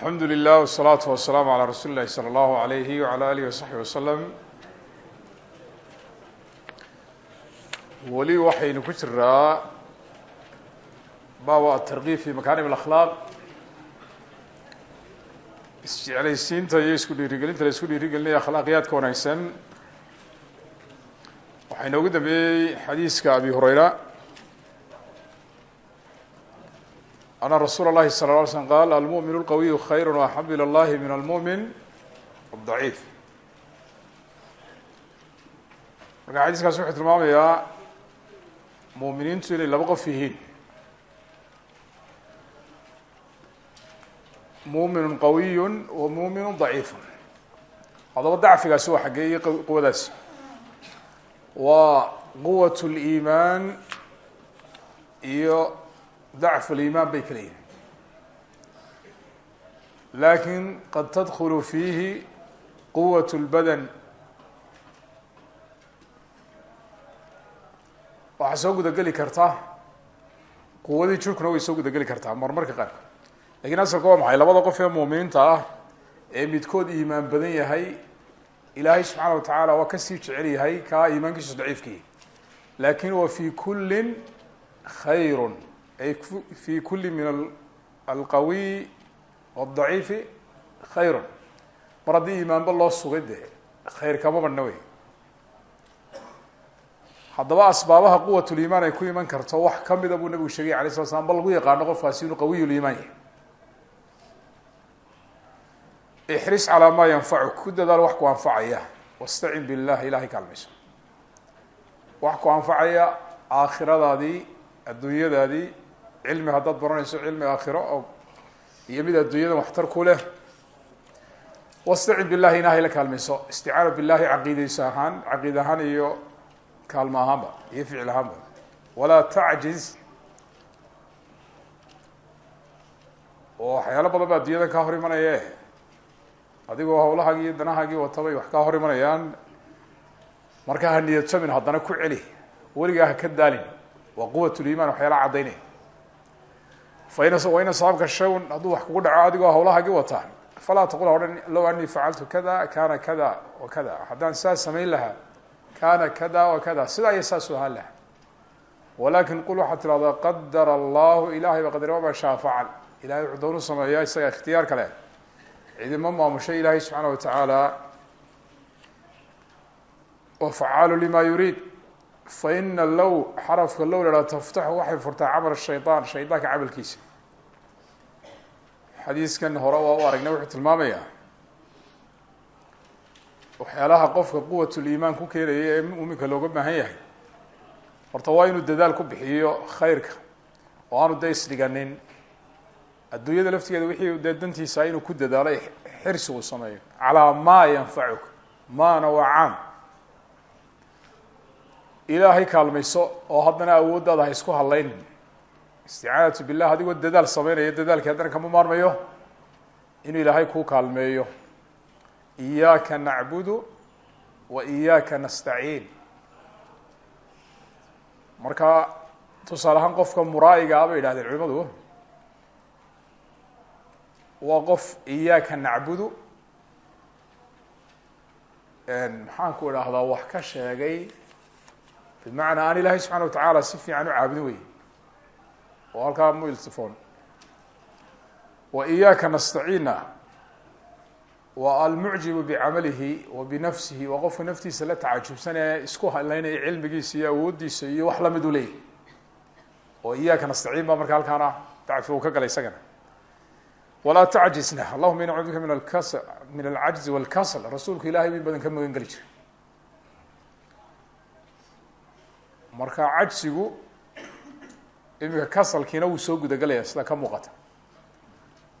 alxamdu lilah wsalaatu wasalaamu calaa rasuuli illahi sala allahu alayhi wala alihi wasaxbi wasalam weli waxaynu ku jiraa baaba atarkiib fi makarim alakhlaaq. Isjeclaysiinta iyo isku dhiirigelinta la isku dhiirigelinaya akhlaaqiyaadka wanaagsan. Waxaa inoogu dambeeyey xadiiska abi hureyra ana rasuula اlahi salى ه alay slm qaal almuؤmin اlqawiyu khayr وaxab ilى اllahi min almuؤmin الضaciif marka xadiiskaas wuxuu tilmaamayaa muuminiintu inay laba qof yihiin muuminu qawiyu wa muuminu ضaciifu haddaba dacfigaasi waa xageeye quwadaasi waa quwaة اliimaan iyo dacf alimaan bay kala yihiin laakiin qad tadkulu fiihi quwat اlbadan waxaa soo gudageli karta quwadii jirkuna way soo gudageli kartaa marmarka qaarkood laakiin asalka waa maxay labada qof ee muuminiinta ah ee midkood iimaan badan yahay ilaahay subxaana wa tacaala waa ka sii jecel yahay kaa iimaankiisu daciifkihi laakiin wa fi kulli khayr ay fi kuli min alqawiy wadaciifi khayru mar haddii iimaanba loo sugay de khayr kama badhna wey haddaba asbaabaha quwat limaan ay ku iman karto wax kamida buu nabigu sheegay alay sala slam ba lagu yaqaano qofkaasi inuu qawiy limaan yahay ixris calaa maa yanfacuk ku dadaal wax ku anfacaya wastacin billah ilahay kaalmayso wax ku anfacaya aakhiradaadii adduunyadaadii cilmi haddaad baranayso cilmi aakhiro oo iyo mid adduunyadan waxtar ku leh. Wastacin billahi ilahay la kaalmayso. Isticaana billahi caqiideyso ahaan caqiid ahaan iyo kaalmo ahaanba iyo ficil ahaanba. Walaa tacjiz oo waxyaalo badan ba adduunyadan kaa hor imanaye adigoo hawlahaagii iyo danahaagii watabay wax kaa hor imanayaan. Markaa ha niyad jabin haddana ku celi. Weligaa ka daalin. Waa quwat limaan waxyaala caddaynaya fain asaabka shawn hadduu wax kugu dhaco adigoo hawlahaagii wataa falaa taqul ha odhan low anii facaltu kada kana kada wa kada haddaan saas samayn lahaa kana kada wa kada sidaa iyo saasuu ahaan lahaa walakin qul waxaad tidhahdaa qadara allahu ilahay ba qadar wama shaa facal ilahay wuxuu doonu sameeyaa isaga ikhtiyaar kale cidima maamushay ilahay subxaana wa tacaala wa facaalu lima yuriid faina low xarafka low la haha taftaxu waxay furtaa camal shayطaan shaydaanka camalkiisa. Xadiiskan hore waa u aragnay wuxuu tilmaamayaa waxyaalaha qofka quwat liimaan ku keenaya ee muuminka looga baahan yahay. Horta waa inuu dadaal ku bixiyo khayrka oo aanu de isdhiganin adduunyada laftigeeda wixii dee dantiisa inuu ku dadaalo xirsi uu sameeyo. Calaa maa yanfacuk maana waa caam ilaahay kaalmayso oo haddana awooddaada ha isku hadlaynin isticaanatu billah adigoo dadaal sameynaya dadaalkii haddana kama maarmayo? Inuu ilaahay kuu kaalmeeyo. Iyaaka nacbudu wa iyaaka nastaciin. Marka tusaale ahaan qofka muraa'iga a bay yidhahdeen culimadu waa qof iyaaka nacbudu maxaan ku idhaahdaa wax ka sheegay bimacnaa aan ilaahay subxana wa tacaala si fiican u caabudin wey oo halkaa mu iltifoon. Wa iyaaka nastaciina waa almucjibu bicamalihi wa binafsihi. Waa qofka naftiisa la tacajubsan ee isku haleynaya cilmigiisa iyo awooddiisa iyo wax la mid u leeyahy oo iyaaka nastaciin ba marka halkaana dacfi uu ka galay isagana. Walaa tacjisna allahuma cudbika min alkas min alcajzi walkasl rasuulku badan ka magan geli jiray marka cajsigu iminka kasalkiina wuu soo gudagelaya sida ka muuqata.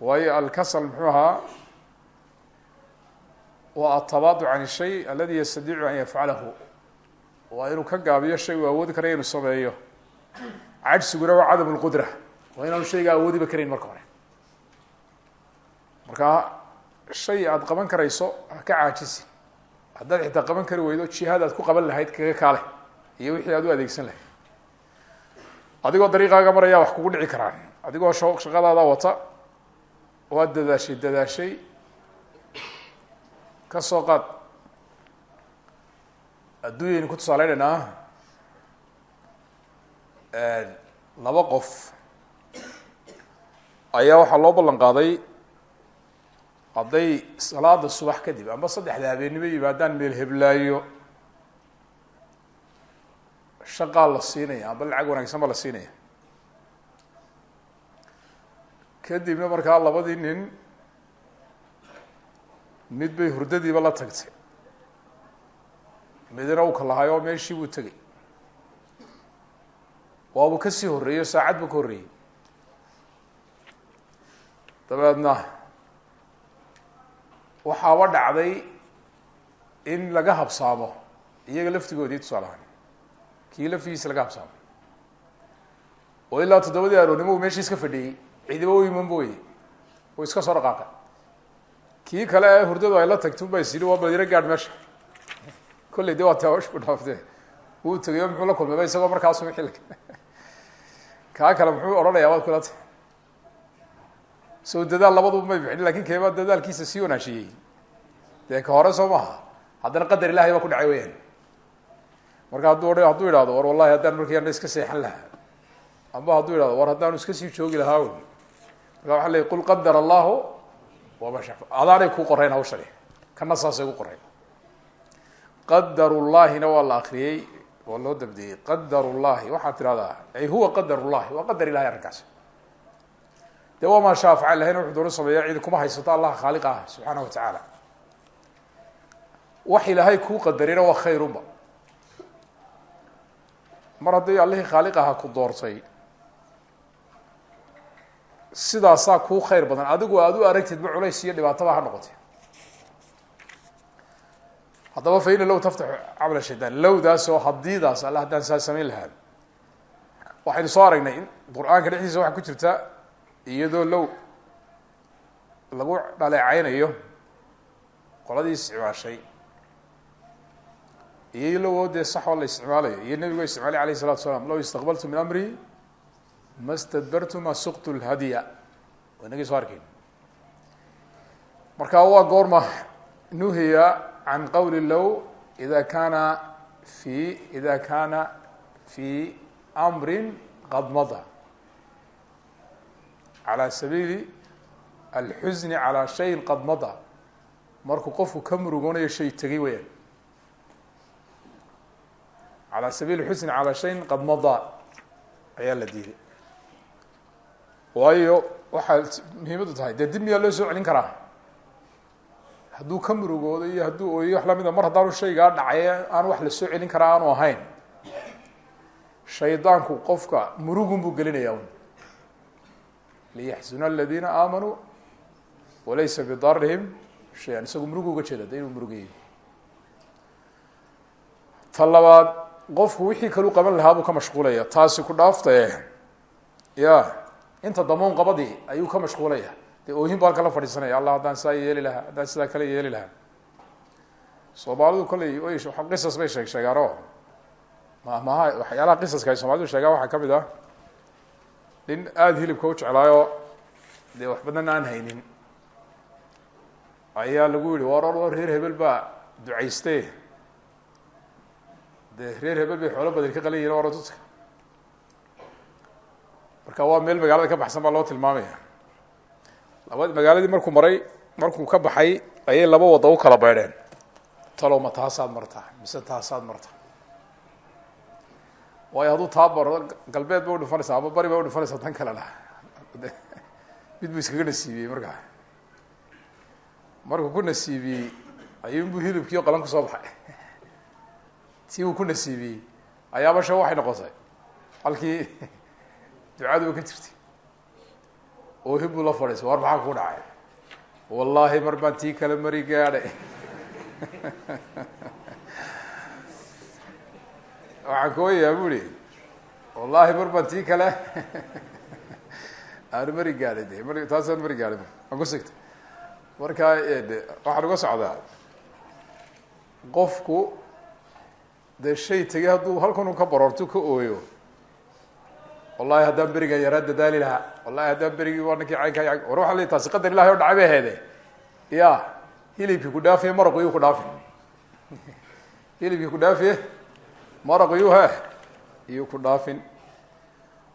Waayo alkasal muxuu ahaa waa atabaadu can shay aladi yastadiicu an yafcalahu waa inuu ka gaabiyo shay uu awoodi karaya inuu sameeyo. Cajsiguna waa cadam lqudra waa inaanu shayga awoodiba karayn marka hore. Marka shay aada qaban karayso ha ka caajisi. Haddaad xitaa qaban kari weydo jihaad aad ku qaban lahayd kaga kaale iyo wixii aad u adeegsan lahayd adigoo dariiqaaga maraya wax kugu dhici karaan. Adigoo shaqadaada wata waad dadaashay dadaashay. Ka soo qaad. Adduunyaynu ku tusaaleynaynaa laba qof ayaa waxaa loo ballan qaaday hadday salaada subax kadib amba saddexda habeennimo yimaadaan meel heblaayo shaqaa la siinaya amba lacag wanaagsan baa la siinaya. Kadibna markaa labadii nin mid bay hurdadiiba la tagtay. Midna u kalahay oo meeshii buu tegay. Waabuu ka sii horreeyey o saacad buu ka horreeyey. Dabeedna waxaaba dhacday in laga habsaamo iyaga laftigoodii tusaale ahaan kii laftigiisa laga habsaamo oo ilaa toddobadii aroornimo uu meeshii iska fadhiyey cidiba u iman boye uu iska soo dhaqaaqay kii kale ee hurdadu ay la tagtay un baa is yidhi waa bal yaro gaadh meesha. Kolley de waa taawashku dhaaftee wuu tegay muxuu la kulmayba isagoo markaasu wixii kaa kale muxuu odhanayaa waad kula tahay soo dadaal labaduba may bixin laakiin keebaa dadaalkiisa sii wanaashiyey? Dee ka hore soo maaha. Haddana qadar ilahay baa ku dhacay weyaan marka hadduu hadduu idhahdo war wallahi haddaan markiiana iska seexan lahaa. Amba hadduu idhahdo war haddaanu iska sii joogi lahaa wy marka waxa ley qul qadar allahu wama sha adaanay ku qorayn hawshani. Kana saasay ku qorayn. Qadar llahina waa la akriyey waa loo dabdiyey qadar llahi waxaad tidhahdaa ay huwa qadar llahi waa qadar ilahay arrinkaas de waa maa shaa facal lahayna wuxuu doona sameeya cidi kuma haysato allah khaaliq ah wa tacaala wax ilaahay kuu qadarina waa khayrunba mar haddii allihii khaaliq aha ku doortay sidaasaa kuu khayr badan. Adigu aada u aragtid ma culays iyo dhibaataba ha noqotay. Haddaba fa ina low taftaxu camal shaydaan lowdaas oo hadiidaas alla haddaan saa samayn lahaa waxaynu soo aragnay in qur'aanka dhexdiisa waxaa ku jirta iyadoo low lagu dhaleeceynayo qoladii isticmaashay iyo low oo dee sax oo la isticmaalayo iyo nebigo isticmaalay alayh الsalatu salaam low istaqbaltu min amri ma stadbartu ma suqtu lhadya waa inagii soo arkayn marka waa goorma nuhiya can qowli low ida kana fi ida kana fi amrin qad mada calى sabiili alxusni calى shayin qad mada markuu qofku ka murugoonayo shay tegay weyaan calى sabiili xusni calى shayin qad mada ayaa la diiday. Waayo waxaa muhiimadu tahay. Dee loo soo celin karaa? Hadduu ka iyo hadduu ooyo wax lamida mar haddaanu shaygaa dhacay aan wax la soo celin karaa aanu ahayn. Shaydaanku qofka murugun buu gelinaya un. Liyaxzuna aladiina aamanuu walaysa bidarihim shay-an. Isagu murugu uga jeeda inuu murugeeyo ta qofku wixii kalu qaban lahaa buu ka mashquulaya. Taasi ku dhaaftae ya inta damuun qabadii ayuu ka mashquulaya. Dee oohin bu halka fadhiisanaya. Allah haddaan saa yeeli lahaa haddaan sidaa kale yeeli lahaa. Soomaalidu kolley way qisas bay sheeg sheegaano ma maha waxyaalaha qisaska ay soomaalidu sheegaan waxaa ka mid ah. Nin aada hilibka u jeclaayo dee wax badan aan haynin. Ayaa lagu yihi war reer hebel baa ducayste reer hebel bay xoolo badan ka qalan yihiin dadka marka waa meel magaalada ka baxsan baa loo tilmaamaya laba magaaladii markuu maray markuu ka baxay ayay laba wadda u kala beydheen talow ma taasaad martaa mise taasaad martaa? Waayo hadduu taa baro galbeed ba udhifanaysaa ama bari ba udhifanaysaa tan kale lah mid buu iskaga nasiibiyey markaa. Markuu ku nasiibiyey ayuunbuu hilibkiio qalan ku soo baxay tii uu ku nasiibiyey ayaaba sha waxay noqotay. Halkii ducaduba ka jirtay. Oo buu la fadhiisay war maxaa ku dhacay? Wallaahi mar baan tii kale mari gaadhay. Waxaan kooyayaa bu ihi wallaahi mar baan tii kale aan mari gaadhay de mar taasaan mari gaadhay aan ku sigtay. Marka waxaan uga socdaa qofku dee shay tegay hadduu halkan u ka baroorto ka ooyo. Wallahi haddaan beriga yaraa dadaali lahaa. Wallahi haddaan berigii waa ninkii caynka war waa la taasi qadar ilahi o dhacay bay aheede ya hilibkii ku dhaafiye maraqu yuu ku dhaafi hilibkii ku dhaafiye maraqu yuu he iyuu ku dhaafin.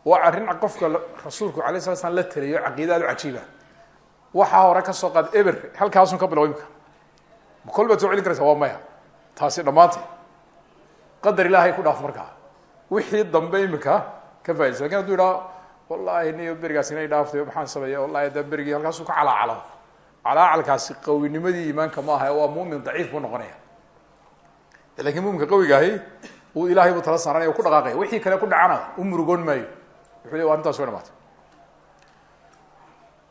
Waa arrin qofka rasuulku alay sala slam la taliyo caqiida aad u cajiiba. Waxaa hore ka soo qaad eber halkaasun ka bilow imika ma kol baad soo celin karaysa waa maya. Taasi dhammaantay qadar ilaahay ku dhaaf markaa. Wixii dambe imika ka faidaysa laakiin haduu idhaha wallahi niyo berigaas inay dhaaftay maxaan sameeya wallahi haddaan berigii halkaasuu ka calaacalo calaacalkaasi qawinimadii iimaanka ma aha waa mumin daciif buu noqonaya. Lakin muminka qawigaahi uu ilahay buu tala saaranaya ku dhaqaaqaya. Wixii kale ku dhacana u murugoon maayo. Wuxuu le wa arrintaas way dhamaatay.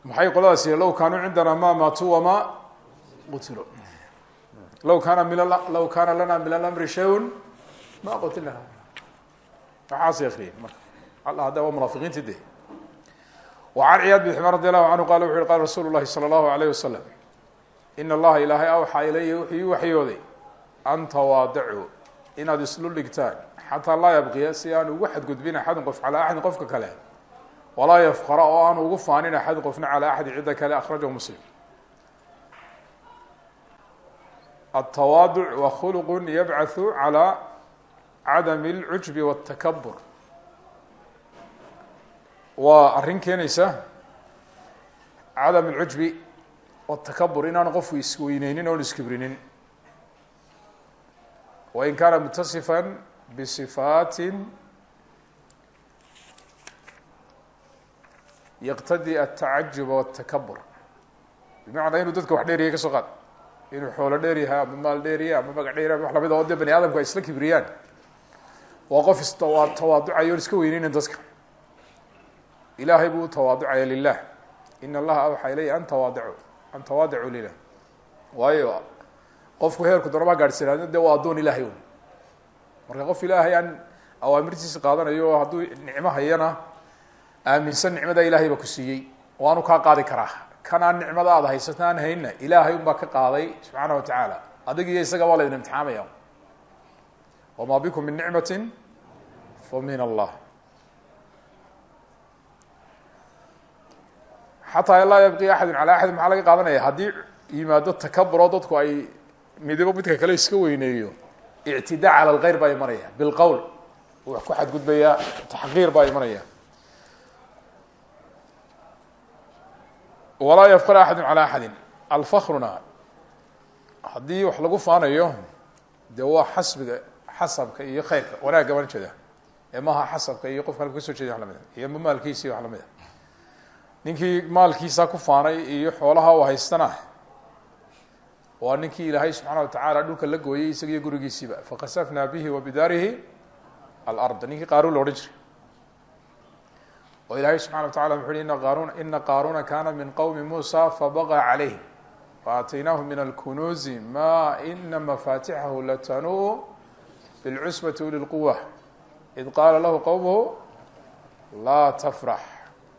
Maxay qoladaas law kaanuu cindana ma maatuu wama qutilo. Law kaana min law kaana lana min alamri shayun ma qotilnaha waxaasay akriyeen marka al hadda waa munaafiqiinti de wacan ciyaad bin xumaan radi allahu canhu qala wuxu uhi qala rasuulu llahi salى allahu alayh wasalam in allaha ilaahay awxaa ilaya wuxuu ii waxyooday an tawaadacu inaad islu dhigtaan xataa laa yabqiya si aan ugu xadgudbin axadun qof calaa axadin qofka kale walaa yafqara oo aan ugu faanin axadin qofna calaa axadi cidda kale akhrajahu muslim atawaaduc wa khuluqu yabcathu calaa cadam اlcujbi والtakabur waa arrin keenaysa cadam اlcujbi والtakabur inaanu qofku isweyneynin oon iskibrinin wain kaana mutasifا bصifaati yqtadi التacajub والtakabur bimacnaa inuu dadka wax dheeriya ka soo qaad inuu xoolo dheer yahay ama maal dheer yahay ama magac dheer yahay wax lamid oo de bani aadamku ay isla kibriyaan waa qof tawaaducayo iska weyneynin dadka. Ilahay buu u tawaaducaya lilah in allaha awxaa ilaya an tawaadacu an tawaadacuu lilah waayo qofku heerku doonabaa gaadhsanaado de waa addoon ilahay un marka qof ilaahay aan awaamirtiisa qaadanayo hadduu nicmo hayana aaminsan nicmada ilahay baa ku siiyey. Waanu kaa qaadi karaa. Kan aan nicmada aada haysato aan hayna ilaahay un baa ka qaaday subxaana wa tacaala. Adig iyo isaga baa laydin imtixaamaya wma bikum min nicmati famin allah xataa laa yabqi axadu calaa axadin maxaa laga qaadanaya haddii yimaado takaburo dadku ay midibo midka kale iska weyneeyo ictidaa cala algayr baa imanaya bilqowl wax ku xadgudbaya taxqiir baa imanaya walaa yafqir axadu calaa axadin alfakruna haddii wax lagu faanayo dee waa xasbiga xasabka iyo khayrka wanaagga baan jeeda ee maaha xasabka iyo qofka halka ka soo jeeda wax la mid a iyo maalkiisi wax la mid a ninkii maalkiisa ku faanay iyo xoolaha u haystana waa ninkii ilaahay subxaana wa tacaala dhulka la gooyey isaga iyo gurigiisiiba fakasafnaa bihi wa bidaarihi alard. Ninkii qaaruun la odhan jiray. Ilaahay subxana wa tacala wuxu uhi ina qarun ina qaaruna kana min qowmi muusa fabaqa calayhim. Waataynaahu min alkunuuzi ma ina mafatixahu latanuu bilcusbati uli lquwa id qaala lahu qowmuhu laa tafrax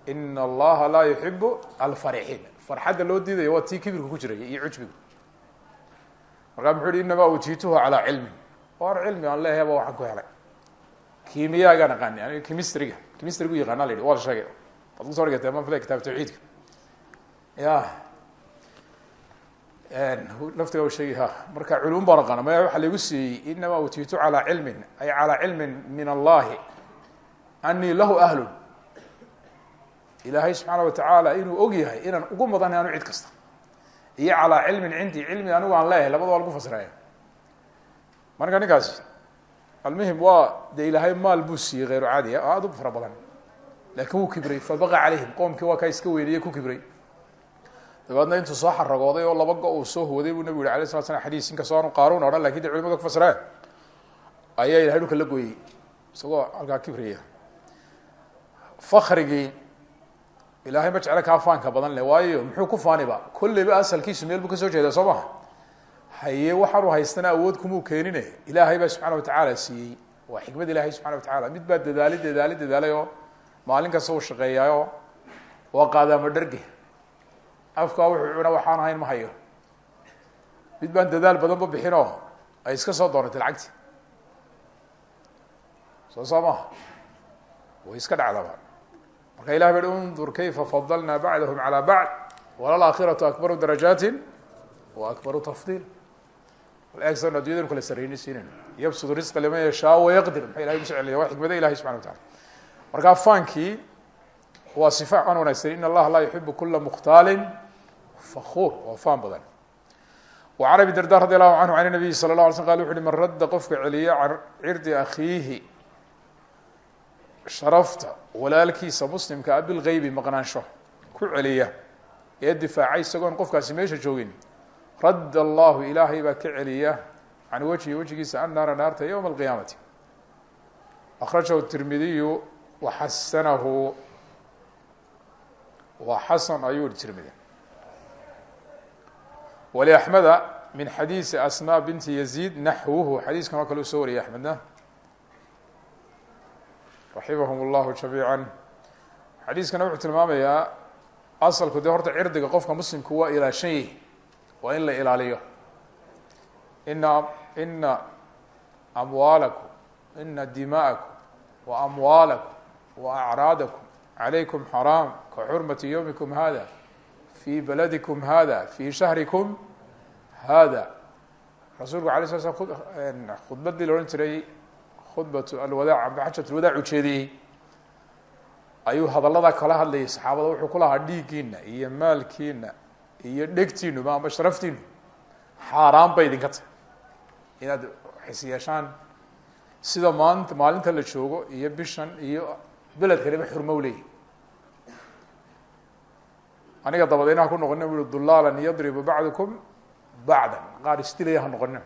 in allaha laa yuxibu alfarixiin farxadda loo diidaya waa tii kibirka ku jiraya iyo cujbigu markaa muxuu uhi inamaa utiituhu calaa cilmin war cilmi aan leehayba waxaan ku helay kimiyaagaan aqaani aniga chemistryga chemistrygu yaqaana la yidhi waa la sheegay waad ku soo dhigatay ma fila kitaab tawxiidka ya laftiga sheegi ha marka culum baan aqaana maya waxaa laigu siiyey inamaa utiitu calaa cilmin ay calaa cilmin min allahi. Anii lahu ahlun ilaahay subxaana wa tacaala inuu og yahay inaan ugu mudanay anu cid kasta. Iyo calaa cilmin cindii cilmi anigu aan leeyahay labada waa lagu fasiraya. Marka ninkaasi almuhim waa dee ilaahay maal buu siiyey hayru caadiya aada u fara badan. Laakiin wuu kibray fabaqa calayhim qoomkii waa kaa iska weynayey ku kibray dabeedna intuu soo xaragooday oo laba go uu soo huwaday buu nabigu yhi alay slat slam xadiis inkastoo aanu qaaruun odhan laakiin de culimada ku fasireen ayaa ilahay la gooyey. Isagoo halkaa kibraya fakrigii ilaahay ma jeclo kaa faanka badan le waayo muxuu ku faaniba kolleyba asalkiisu meel buu ka soo jeeda soo maha haye waxaanu haystana awood kumuu keenine? Ilaahay baa subxana watacaala siiyey. Waa xikmad ilahay subxana watacaala mid baa dadaali dadaali dadaalay oo maalin kasta uu shaqeeyaayo waa qaadaamo dharge afkaa wuxuu cuna waxaan ahayn ma hayo. Mid baan dadaal badanba bixinoo ay iska soo doonatay lacagti. Soo soo way iska dhacdaba. Marka ilah ba undur kayfa fadalna bacdahum calى bacd? Walalaakhiratu akbaru darajaati wa akbaru tafdiil. Eegsan addunyadanu kala sareyni siinayno yabsud risqa liman yashaa wayaqdir maxaa ilahay ugu soceliya waa xikmada ilahi subxana wa tacala markaa fankii waa sifa aan wanaagsan. In allaha laa yuxibu kula fakuur waa faan badan can abi darda radi allahu canhu can nabiyi sala la alay sl qal wuxu uhi man radda qofka celiya can cirdi akhiihi sharafta walaalkiisa muslimka a bilgeybi maqnaansho ku celiya ee difaacay isagoon qofkaasi meesha joogin radd allahu ilaahay baa ka celiya can wajhi wejigiisa annaara naarta ywma alqiyaamati akhrajahu tirmidiyu waxasanahu waa xasan ayuu tirmidi waliaxmeda min xadiisi asma binti yaziid naxwuhu. Xadiiskan oo kale u soo wariyay axmedna raximahum اllahu jamiica xadiiskana wuxuu tilmaamayaa asalku dee horta cirdiga qofka muslimku waa ilaashan yahi waa in la ilaaliyo. Ina ina amwaalakum ina dima'akum wa amwaalakum wa acraadakum calaykum xaraam ka xurmati yowmikum hada fi baladikum hada fi shahrikum hada rasuulku alay sla slam khudbadii la odhan jiray khudbat alwadaac amba xajat lwadaac ujeediyey ayuu hadallada kala hadlayay saxaabada wuxuu ku lahaa dhiiggiina iyo maalkiina iyo dhegtiinuba amba sharaftiinu xaaraan bay idinka tahay inaad xis yeeshaan sida maanta maalinta la joogo iyo bishan iyo beledkaniba xurmow leeyi aniga dabadeyn ha ku noqonin bu ui dulaalan yadribu bacdukum bacdan qaar isdilaya ha noqonin.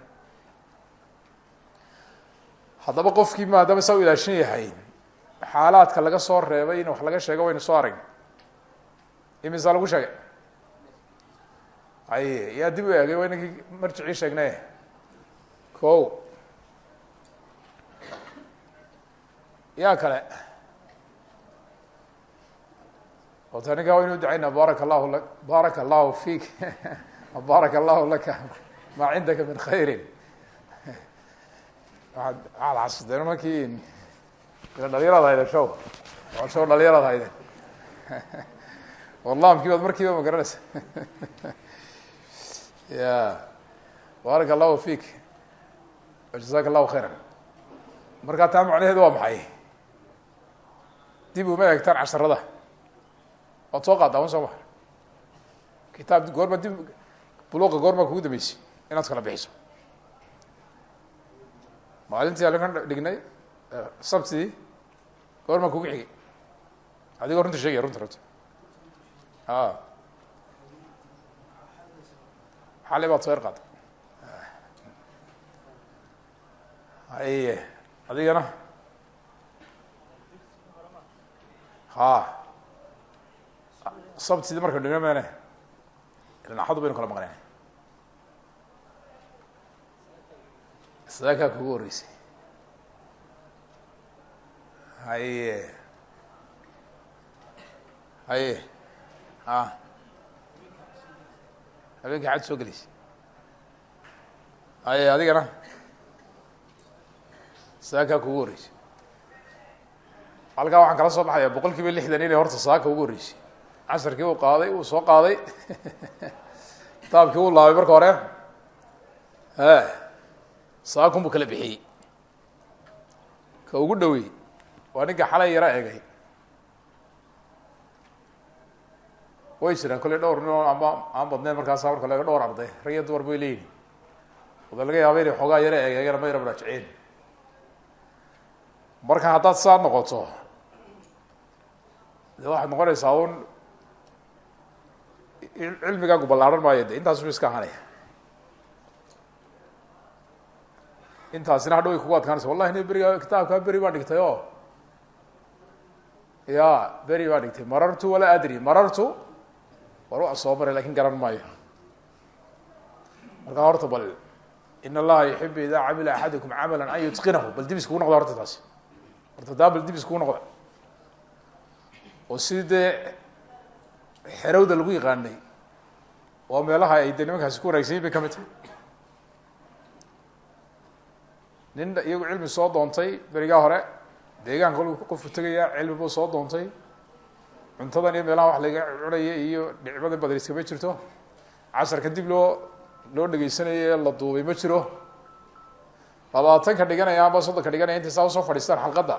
Haddaba qofkii maadaama saa u ilaashan yahay xaalaadka laga soo reebay in wax laga sheego waynu soo aragn imisa lagu sheegay? Ay yaa dib u eegay waa inankii marjicii sheegnay. Ko yaa kale. Ota ninkaa waynu ducaynaa baaraka allahu la baaraka allahu baaraka allahu laka. Maa cindaka min khayrin. Waaad waxaad xasuusteen markii dhalinyaraad hayden show. Show dhalinyaraad hayden warlamkii baad markiiba ma garanaysa. Ya. Baaraka allahu fiik. Jazaka allahu khayra markaa taa macnaheedu waa maxay? Dib uma eegtaan casharada waad soo qaaddaa wan soo ma kitaab goorma dib buluuqa goorma kugu dambeysay inaad kala bixiso. Maalintii alkan dhignay sabtidii goorma kugu xigay. Adigoo runta sheegaya runta runta a xali baad soo yar qaada adigana. Ha sabtidii marka dhigna mene axadu baynu kala maqneen sadaakaa kugu horreysay haye haye a habeenkii xad soo gelaysay haye adigana sadaakaa kugu horreysay halkaa waxaan kala soo baxaya boqol kiiba lixdan inay horta saaka ugu horreysay casarkii uu qaaday uu soo qaaday. Kitaabkii uu laabay marka hore e saakun buu kala bixiyey. Ka ugu dhowey waa ninka xalay yara egay way jiraan kolley dhowr nin oo amba aan badneyn markaasa marka laga dhowr arday. Rag iyo dumar bay leeyihiin wada laga yaaba inay xoogaa yara egeegana ma yara maraajiceen marka haddaad saa noqoto de waxaad noqonaysaa un cilmigaagu ballaaran maayo de intaas bu iska ahanaya intaasina hadhow ay kugu adkaanaysa wallahi ni beriga kitaabkaa beri baan dhigtay o ya beri baan dhigtay. Marartu walaa adri. Marartu war waa soo garan maayo. Markaa horta bal in allaha yuxibu idaa camila axadukum camala an yutqinahu. Bal dib iskugu noqda horta taasi. Horta daa bal dib iskugu noqda oo sidii xerowda lagu yaqaanay. Oo meelaha ay de nimankaasi ku wanaagsanyin bay ka mid tahay. Nin iyagu cilmi soo doontay berigaa hore deegaanka kolku qofku tegaya cilmi buu soo doontay. Cuntadan iyo meelaha wax laga cunaya iyo nicmada badan iskama jirto. Casharka dib loo loo dhegeysanayo la duubay ma jiro. Labaatanka dhiganaya amba soddonka dhiganaya intay saa u soo fadhiistaan xalqadda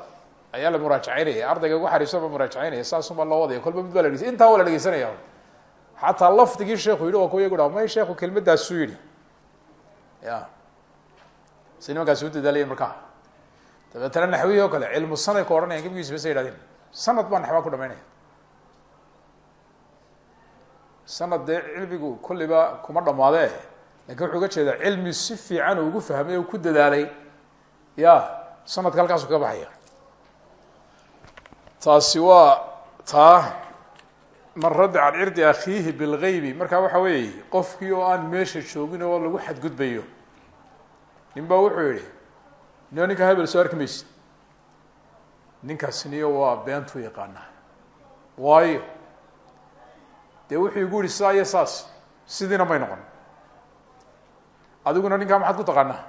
ayaa la muraajacaynaya ardayga ugu xariifsan ba muraajacaynaya saasunbaa loo wadaya kolba mid baa la dhegeysa intaa waa la dhegeysanaya xataa lafdigii sheekhu yidhi waa kuwa iyagu dha may sheekhu kelmadaasuu yidhi. Ya. Si nimankaasi u dadaalaya markaa. Dabeetana naxwihii oo kale cilmu sanay ku odhanayan gebigiisa basa yihahdeen sanad baa naxwaa ku dhamaynaya. Sanad dee cilmigu kulliba kuma dhamaadee laakiin wuxuu uga jeedaa cilmi si fiican ugu fahmay o ku dadaalay. Ya sanadka halkaasu kaga baxaya taasi waa taa man radda can cirdi akhiihi bilgaybi marka waxa weeye qofkii oo aan meesha joogin oo lagu xadgudbayo nin baa wuxuu yihi nio ninka hebel soo arki maysid. Ninkaasiniyo waa beentuu yaqaanaa. Waayo dee wuxuu igu yihi saa iyo saas sidiina may noqon. Adiguna ninkaa maxaad ku taqaanaa?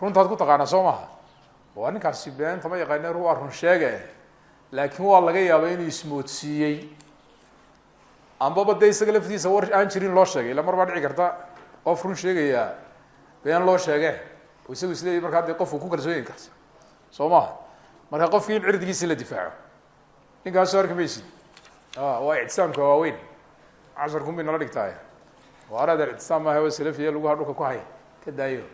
Runtaad ku taqaanaa soo maha waa ninkaasi beenta ma yaqaane waa run sheege laakiin waa laga yaaba inuu ismoodsiiyey. Ambaba de isaga laftiisa war aan jirin loo sheegay illa mar baa dhici karta. Qof run sheegayaa been loo sheege oo isagu isleeyahy markaa dee qofku ku kalsooyin karta. Soo maha marka qofkii in cirdigiisi la difaaco. Ninkaas soo arki maysid waa ictisaamka waaweyn. Casharkun bay nala dhigtaay waaradeer ictisaam maaha waa salafiya laguha dhulka ku hay. Ka daayo.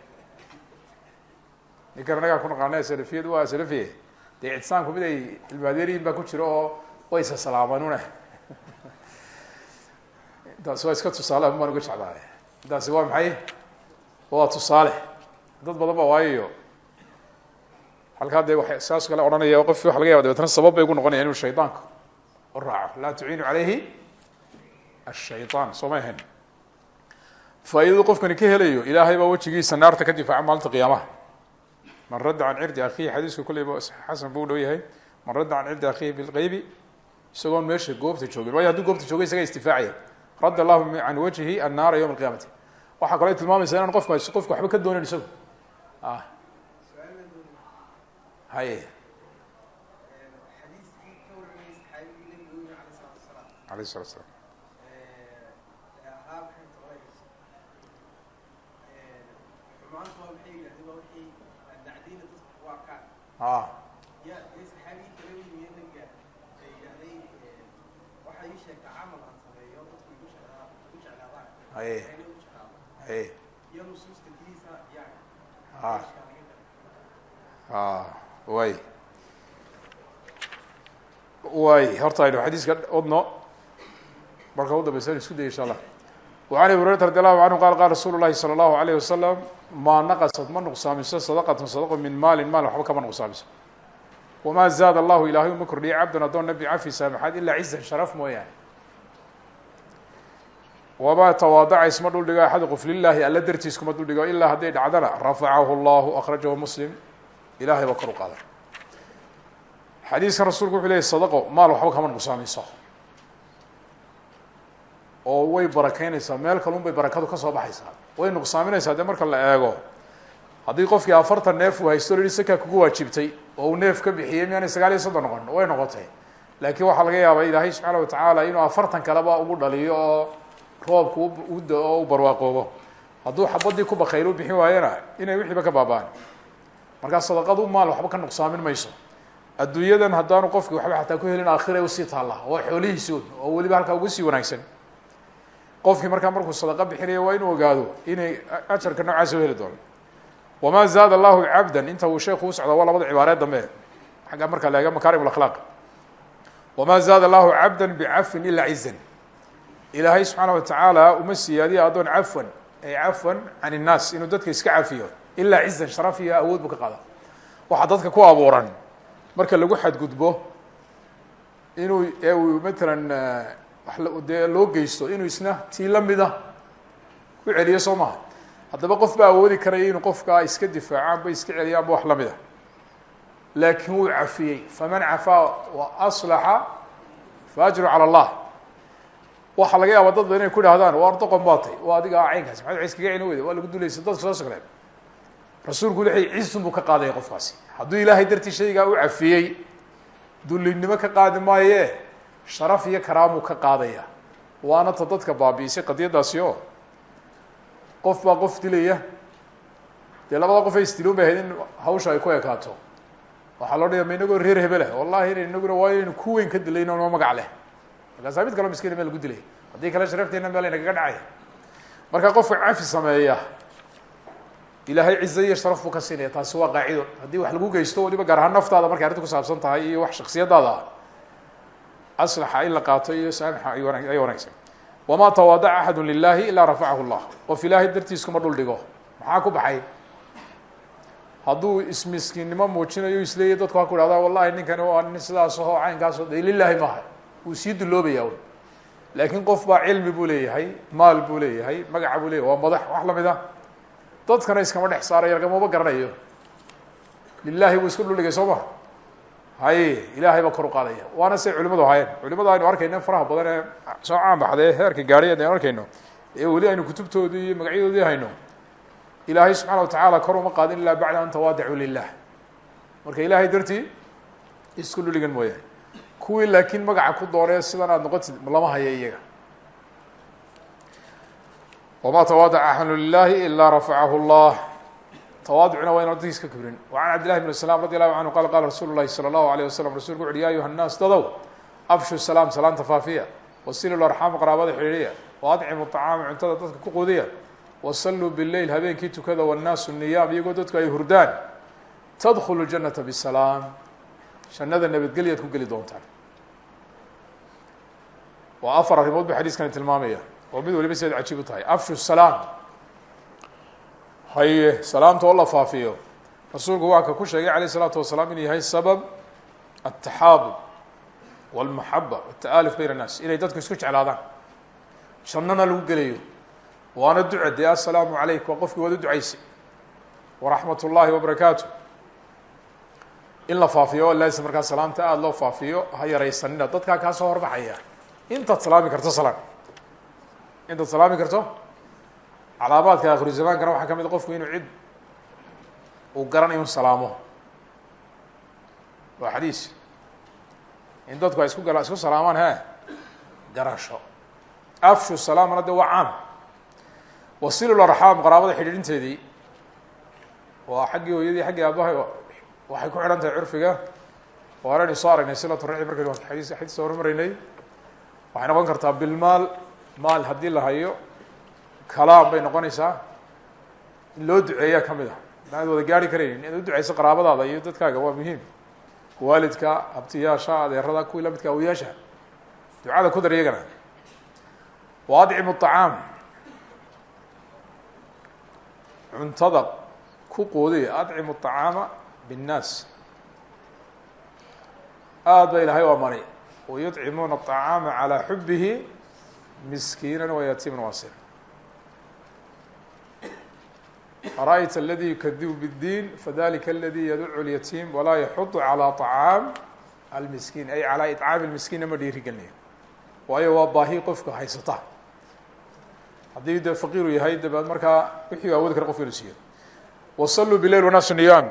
Ninkan anagaa ku naqaana salafiyadu waa salafiye dee ictisaamku mid ay baa ku jiro oo waysa salaamanune intaasi waa iska tusaale baan uga jeclahay intaasi waa maxay? Waa tusaale. Dad badan ba waayayo halkaa dee wa saas kale odhanaya qofki waxa laga yaba dabeetna sabab bay ugu noqonaya inuu shaydaanka u raaco. Laa tuciinu caleyhi ashayطaan soo ma ahayn. Qofkani ka helayo ilaahay baa wejigiisa naarta ka difaaca maalinta qiyaamaha man radda can cirdi akhihi xadiisku kolleyba xasan buu dhow yahay. Man radda can cirdi akhihi bilgeybi isagoon meesha goobta joogin waayo hadduu goobta joogay isaga istifaacaya. Radd allahu can wajhi annaara yowma alqiyamati waxaa kaloo tilmaamaysa inaan qofka qofka waxba ka doonayn isagu. Haye alayh salatu slam a haye haye a a way way horta aynu xadiiska odno marka udambeysa an isku daya insha allah وعn abi هurayrata radi allahu canhu qal qala rasuulu lahi salى اllahu alayh wasalam maa naqasat ma nuqsaamiso sadaqatu sadaqo min maalin maal waxba kama nuqsaamiso. Wamaa zaada allahu ilaahay uma kordhiya cabdan addoon nabi cafi saamaxaad ilaa cizan sharaf mooyaane. Wamaa tawaadaca isma dhuldhigo axadu qof lilahi alla dartiis kuma dhuldhigo ilaa hadday dhacdana rafacahu llahu akhrajahu muslim. Ilahay baa kor u qaaday. Xadiiskan rasulku wuxuu leeyay sadaqo maal waxba kama nuqsaamiso oo way barakeynaysaa meel kalun bay barakadu ka soo baxaysaa. Way nuqsaaminaysaa marka la eego haddii qofkii afartan neef uu haysto sakaa kugu waajibtay oo neef ka bixiyey miyaanay sagaal iyo soddon noqon way noqotay. Laakiin waxaa laga yaabaa ilaahay subxaana watacaala inuu afartan kaleba ugu dhaliyo oo roobku uda oo u barwaaqoobo. Hadduu xabadii ku bakayl u bixin waayana inay wixiiba ka baabaan. Markaa sadaqadu maal waxba ka nuqsaamin mayso. Adduunyadan haddaanu qofki waxba xataa ku helin aakhira u sii taalla waa xoolihiisood oo weliba halkaa ugu sii wanaagsan qofkii markaa markuu sadaqa bixinaya waa inuu ogaado inay ajarka noocaasa u heli doono wamaa zaada allahu cabdan inta uu sheeku u socda waa labada cibaareed dambe. Xagga marka la eega makarim akhlaaq wamaa zaada allahu cabda bicafwin ila cizan ilaahay subxaana watacaala uma siyaadiya addoon cafwan ay cafwan can innaas inuu dadka iska cafiyo. Ilaa cizan sharaf iyo awood buu ka qaada ku abuuran marka lagu xadgudbo inuu ee uu matalan dee loo geysto inuu isna tii lamida ku celiyo soo maha. Haddaba qof baa awoodi karaya inuu qofkaa iska difaaco amba iska celiyo amba wax la mid a laakiin wuu cafiyey. Faman cafaa wa aslaxa fa ajru cala allah. Waxaa laga yaaba dad ba inay ku idhahdaan waar doqon baa tay waa adiga a caynkaasi maxaad wa iskaga celin weyda waa lagu dulaysa dadka soo sogleen rasuulku cisun buu ka qaadaya qofkaasi. Hadduu ilaahay dartii shaygaa u cafiyey dullinimo ka qaadi maaye sharaf iyo karaamuu ka qaadaya. Waana ta dadka baabi'isay qadiyaddaasi oo qof baa qof dilaya. Dee labada qof ay isdiloon bay ahayd in hawsha ay ku ekaato. Waxaa loo dhaya ma reer hebeleh wallahi ina inaguna waa inaynu ku weyn ka dilay noo magac leh. Markaasaa mid kaloo miskiina meel lagu dilay. Haddii sharafteena meel aynagaga dhacaya marka qofka cafi sameeya ilaahay cize iyo sharaf buu ka siinaya. Waa qaacido. Haddii wax lagu geysto waliba gaar ahaan naftaada markay arrinta kusaabsan tahay iyo wax shaksiyadaada aslaxa in la qaato iyo saamixa ay wana ay wanaagsan. Wamaa tawaadaca axadu lilahi ilaa rafacahu llah qof ilaahay dartiis kuma dhul dhigo. Maxaa ku baxay? Hadduu ismiskiinnimo muujinayo isleeyahy dadku ha ku ihahda wallahi ninkani waa nin sidaas aho caynkaaso de lilaahi maaha. Wuu sii duloobaya un laakiin qof baa cilmi buu leeyahay maal buu leeyahay magaca buu leeyahay waa madax wax la mid a dadkana iskama dhex saarayo lagamaba garanayo. Lilahi buu isku dhuldhigay soo ma haye ilaahay baa kor u qaadaya. Waana say culimadu ahaayeen. Culimada aynu arkayno faraha badan ee soo caan baxday heerka gaadhay aynu arkayno. Ee weli aynu kutubtoodii iyo magacyadoodii hayno. Ilaahay subxaana watacaala kor uma qaadin ilaa bacda an tawaadacuu lilah marka ilaahay dartii isku dhuligan mooyaane. Kuwii laakiin magaca ku doonee sidan aad noqotid lama haya iyaga. Wama tawaadaca axanu lilahi ilaa rafacahu llah tawaaducna waa inaan dadkiis ka kibrin wa can cabdillahi bn slam radi allahu canhu qala qala rasuulu llahi salى allahu alayh wasalam rasulku wuxu uhi ya ayuha nnaas dadow afshu salaam salaanta faafiya wasilu arxaam qaraabada xidhiiriya waadcimu طacaama cuntada dadka ku quudiya wasalluu bileyl habeenkii tukada wannaasu niyaam iyagoo dadku ay hurdaan tadkhulu janata bisalaam. Jannada nabadgelyaad ku geli doontaan. Waa afar arrimood ba xadiiskani tilmaamaya oo mid waliba sidaad cajiib tahay. Afshu salaam haye salaamta oo la faafiyo rasuulku waa ka ku sheegay alayh الsalaatu wasalaam inuu yahay sabab ataxaabub wاlmaxaba wالta'aluf bayn الnaas inay dadku isku jeclaadaan jannana lagu gelayo waana duca dee assalaamu calayk waa qofkii wada ducaysay waraxmat ullaahi wabarakaatu in la faafiyo o laazim markaa salaamta aada loo faafiyo ha yaraysanina dadkaa kaa soo horbaxaya intaad salaami karto salaan intaad salaami karto Calaamaadka akhiru zamaankana waxaa ka mid qofku inuu cid uu garanayo un salaamo waa xadiis. In dadku ay isku gala isku salaamaan he garasho. Afshu salaamana de waa caam. Wasilul arxaam qaraabada xidhiidhinteedii. Waa xaggii hooyadii xaggii aabahay waxay ku xidhan tahay curfiga. Waanaynu soo aragnay silatu raxi markaynu xadiis xadiis soo hormaraynay waxay noqon kartaa bilmaal maal haddii la hayo kalaam bay noqonaysaa in loo duceeyaa ka mid ah. Inaad wada gaari karaynin inaad u duceyso qaraabadaada iyo dadkaaga waa muhiim. Waalidka abtiyaasha adeerada kuwii lamidka awoyaasha ducada ku dar iyagana ah. wa adcimu cuntada ku qoodaya adcimu acaama binnaas. Aad ba ilaahay u amanay wayudcimuuna acaama calaa xubihi miskiinan wayatiiman waasir ara'yta aladi yukadibu biddiin fadalika aladi yadcu lyatiim walaa yaxudu calaa طacaam almiskiin ay calaa iطcaami lmiskiinna ma dhiiri gelinayo waayo waa baahi qofka haysata haddii de faqiiru yahay de markaa wixii awoodi kara qofka inu siiyo wasaluu wanaasu niyaam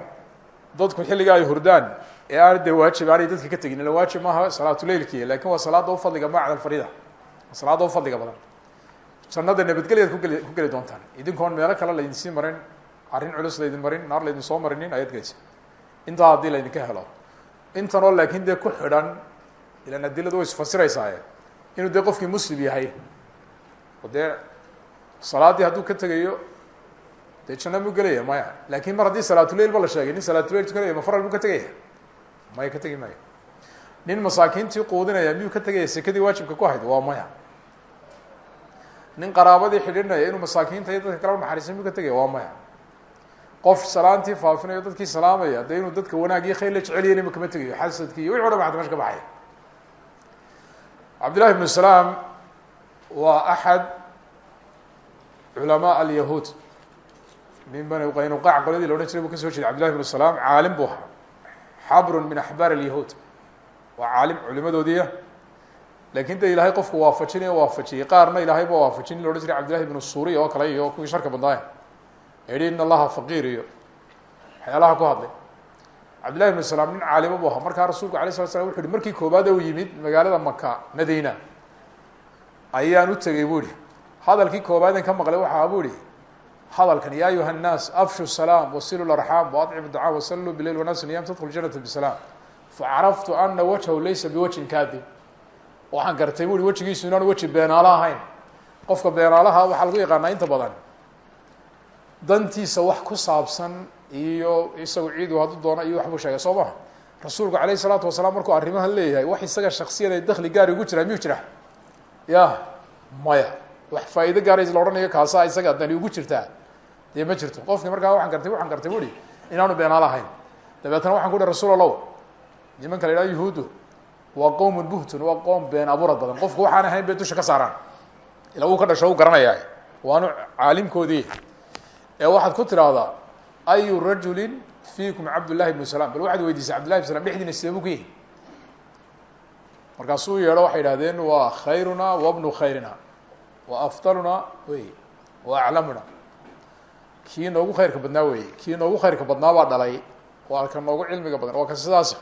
dadku xilliga ay hurdaan ee aan de waajib aanay dadka ka tegin ila waajib maaha salaatu leilkiiy laakiin waa salaada ufadliga ma cala alfariida waa salaada ufadliga badan jannada nabadgelyaad kugeli ku geli doontaan. Idinkoon meelo kale laydin sii marin arrin culus laydin marin naar laydin soo marinin ayaad gelaysa intaa haddii laydinka helo. Intan oo laakin dee ku xidhan ilan adiladu way isfasiraysaaye inuu dee qofkii muslim yahay dee salaaddii hadduu ka tegayo dee janna mu gelaya maya. Lakin mar haddii salaatuleil ba la sheegay nin salaatuleil tukanaya ma faral buu ka tegaya? Maya ka tegi maayo. Nin masaakiintii quudinaya miyuu ka tegaya? Sekadii waajibka ku hayd waa maya nin qaraabadii xidhinaya inuu masaakiinta iyo dadka kala naxariisa miyuu ka tegaya waa maya. Qof salaantii faafinayo dadkii salaamaya dee inuu dadka wanaag iyo khayr la jecelyayn ima kama tegayo xasadkii iyo wixi o dhan bata meesha ka baxay. Cabdillahi ibnu salaam waa axad min bani qaynuqac qoladii la odhan jiray buu jeeday. Cabdillahi ibnu salaam caalim buu ahaa. Xabrun min axbaar alyahuud. Waa caalim culimadoodiia laakiin de ilahay qofku waafajinay o waafajiyey. Qaarna ilaahayba waafajin in lo odhan jiray cabdillahi ibnu suuriy oo kale iyo kuwii sharka badnaaye ehi in allaha iyo waxyaalaha ku hadlay. Cabdillahi ibnu salaam nin caalimo buu ahaa. Rasuulku alay slat slam wuxu markii koobaad u yimid magaalada maka madiina ayaan u tegey bu hadalkii koobaaden ka maqlay waxaa bu hadalkan ya ayuha الnaas afshu salaam wasilu larxaam waadcimu ducaa wasalluu bilail wanaas niyam tadkul janata bisalaam facaraftu ana wajhu laysa biwajhin kaadib waxaan gartay bu i wejigiisu inaan weji beenaalo ahayn. Qofka beenaalaha waxaa lagu yaqaanaa inta badan dantiisa wax ku saabsan iyo isagu ciidu hadduu doono iyo waxbuu sheegay soo maha rasuulku alayh الsalaatu wasalaam markuu arrimahan leeyahay wax isaga shaksiyada dakli gaari ugu jiraa miyuu jira? Ya maya. Wax faa'ido gaarays la odhanayo kaasaa isaga dani ugu jirtaa? Dee ma jirto. Qofkii markaa waan gartay waxaan gartay bui inaanu beenaalo ahayn. Dabeetna waxan ku uhi rasuul allow nimanka la yidhaha yuhuuddu waa qowmun buhtun waa qoom been abuurad badan. Qofku waxaan ahayn bay dusha ka saaraan. Ila uu ka dhasho u garanayaa waanu caalimkoodii. Ee waxaad ku tiraahdaa ayu rajulin fiikum cabdullahi ibnu salaam? Bal waxaad weydiisay cabdullahi ibn salam dhexdiina sidee buu ka yahi markaasuu yeedho waxay idhahdeen waa khayruna wabnu khayrina. Wa afdaluna wey wa aclamuna. Kii noogu khayrka badnaa weeye kii noogu khayrka badnaa baa dhalay. Waa ka noogu cilmiga badan. Waa ka sidaas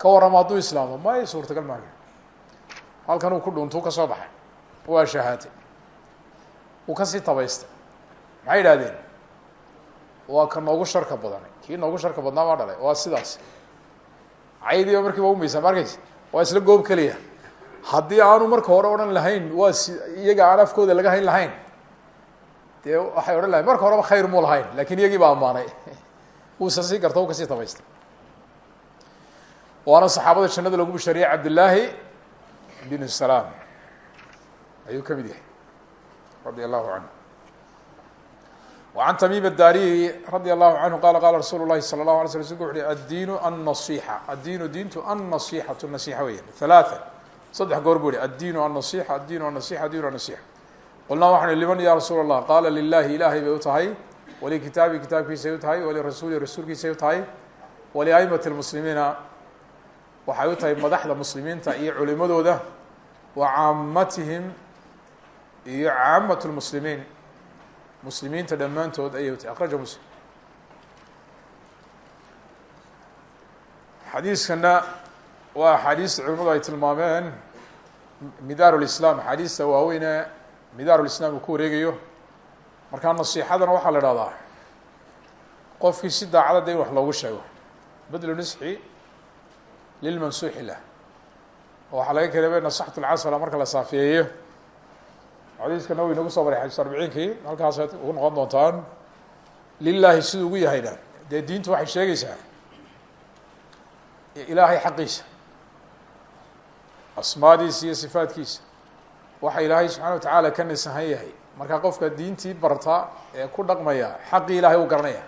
ka warramo hadduu islaamo may suurtagal maayo. Halkan uu ku dhuntuu ka soo baxay. Waa shahaatay uu ka sii tabaystay. Maxay idhahdeen waa ka noogu sharka badan. Kii noogu sharka badnaa baa dhalay. Waa sidaas. Caydiiba markiiba umaysaa ma waa isla goob keliya. Haddii aanu marka hore odhan lahayn waa si iyaga aan afkooda laga hayn lahayn. Dee waxay odhan lahayn marka horeba khayr muu lahayn laakiin iyagii baa ammaanay. Uusa sii garta u ka sii tabaystay waana saxaabada jannada lagu bishariyey cabdillaahi bin salaam ayuu ka mid yahay radia allahu canhu وعن تميم الdاriي رadي الله عنه qال qala رasuل الlahi صلى الله علي sل رsulku وxu uhi الdين النصيحة الdين diintu النصيحة نصيحة weya ثaلاثة saddex goor bu hi الdين النصيحة الdين النصيحة الdين النصيحة qulnaa waxaan لمن ya rasuul الlah qala للahi ilahay bay u tahay walikitaabi kitaabkiisay u tahay walirasuuli rasuulkiisay u tahay waliأئmaة المسلimiina waxay u tahay madaxda muslimiinta iyo culimadooda wa caamatihim iyo caamat lmuslimiin muslimiinta dhammaantood ayay utahay akraja muslim. Xadiiskana waa axaadiista culimadu ay tilmaameen midaaru lislaam axaadiista waaweyne midaaru lislaam uu ku wareegayo. Markaa nasiixadana waxaa la idhahdaa qofkii si daacadada ah in wax loogu sheego. Bedlu nisxi lilmansuuxi lah oo waxaa laga keleebay nasaxtu lcasala marka la saafeeyo xadiiska nawowi nagu soo baray xadiis arbiciinkii halkaasaad ugu noqon doontaan lilaahi siduu ugu yahayna dee diintu waxay sheegaysaa ilaahay xaqiisa asmaadiisa iyo sifaadkiisa waxa ilaahay subxana wa tacaala ka nisahan yahay markaa qofka diintii barta ee ku dhaqmaya xaqii ilaahay uu garanaya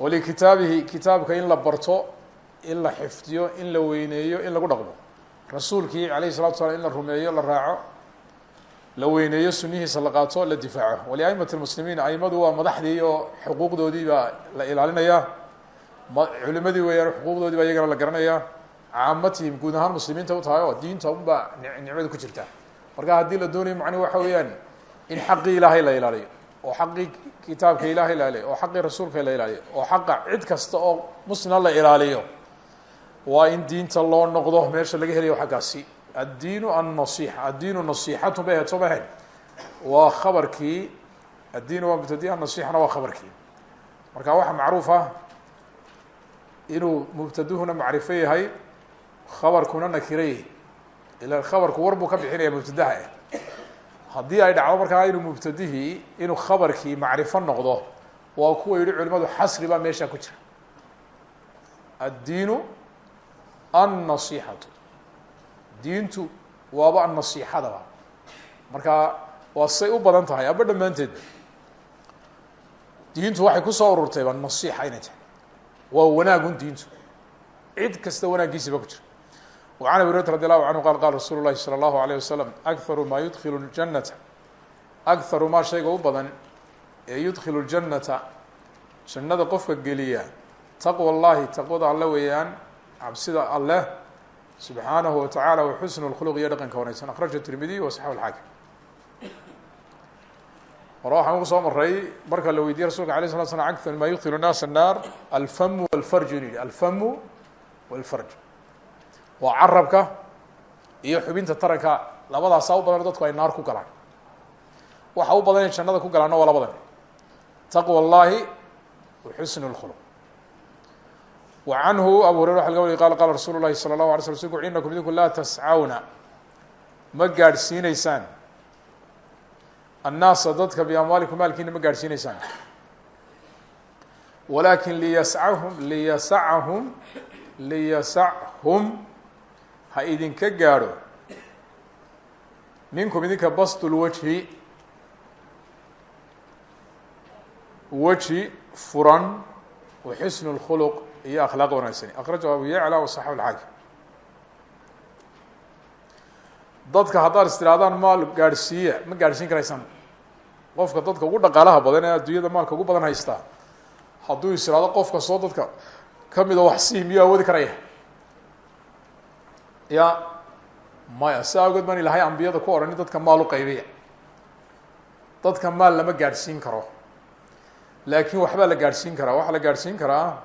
walikitaabihi kitaabka in la barto in la xifdiyo in la weyneeyo in lagu dhaqmo. Rasuulkii alayh salatu slam in la rumeeyo la raaco la weyneeyo sunihiisa la qaato la difaaco. Waliaimati lmuslimiin aimadu waa madaxdii oo xuquuqdoodii baa la ilaalinaya. Culimadii weeyaan xuquuqdoodii baa iyagana la garanaya. Caamatihim guud ahaan muslimiinta u tahay oo diinta unbaa nicmada ku jirta marka haddii la doonayo macnuhu waxa weeyaan in xaqii ilaahay la ilaaliyo oo xaqii kitaabka ilaahay la ilaaliyo oo xaqii rasuulka la ilaaliyo oo xaqa cid kasta oo muslima la ilaaliyo waa in diinta loo noqdo meesha laga helayo xaggaasi. Addiinu annasixa addiinu nasixatu bay ahayd soo ma ahayd waa khabarkii. Addiinu waa mubtadi anasixana waa khabarkii. Marka waxaa macruuf ah mubtaduhuna macrifo yahay khabarkuna nakiro yahay. Ila khabarku war buu ka bixinaya mubtadaha ah ay dhacdo markaa inuu mubtadihii inuu khabarkii macrifo noqdo waa kuwa yihi culimadu xasri baa meeshaa ku jira. Addiinu annasixatu diintu waaba annasixadaba marka waa say u badan tahay aba dhammaanteedba diintu waxay kusoo ururtayba nasixa inay tahay waa wanaagun diintu cid kasta wanaaggiisiba ku jira وعن أبي هريرة رضي الله عنه قال قال رsuل الlahi صلى الله عليه وسلم أكثر ma يدkل الجنة أكثر ma shayga u badan ee يدkل الجنةa جannada qofka geliya تaqوى الlahi taqwada alle weeyaan cabsida alleh سubحaanaه وataعالى وxusن الkhلq iyo dhaqanka wanagsan أخرaجه التirmidي وصحaح الحاkم hore waxaan ugu soo maray marka la weydiye rasulka alay slat slam akar ma yudkilu naas الnaar alfamu wاlfarju inu yihi alfamu wاlfarj waa carabka iyo xubinta taranka labadaasaa u badan dadku ay naar ku galaan waxa u badan ay jannada ku galaanna waa labadan taqwى اllahi wa xusn اlkhuluq wa canhu abu hurayra waxa laga wariy qala qala rasuulu lahi salى الlahu alay sl slku inakum idinku laa tascawna ma gaadhsiineysaan annaasa dadka biamwaalikum maalkiina ma gaadhsiineysaan walakin liyascahum liyasachum liyasachum ha idinka gaadho minkum idinka bast lwajhi weji furan wa xusn اlkhuluq iyo akhlaaq wanaagsani. Akrajahu abu yacla wasaxahu lxaakim dadka haddaad is maal gaadhsiiya ma gaadhsiin karaysaan qofka dadka ugu dhaqaalaha badan ee adduunyada maalka ugu badan haystaa hadduu is tirahdo qof kastoo dadka kamida wax sii miyuu awoodi karaya? Ya maya si awgeed baan ilahay ambiyada ku odhani dadka maal u qaybiya dadka maal lama gaadhsiin karo. Laakiin waxbaa la gaadhsiin karaa. Waxaa la gaadhsiin karaa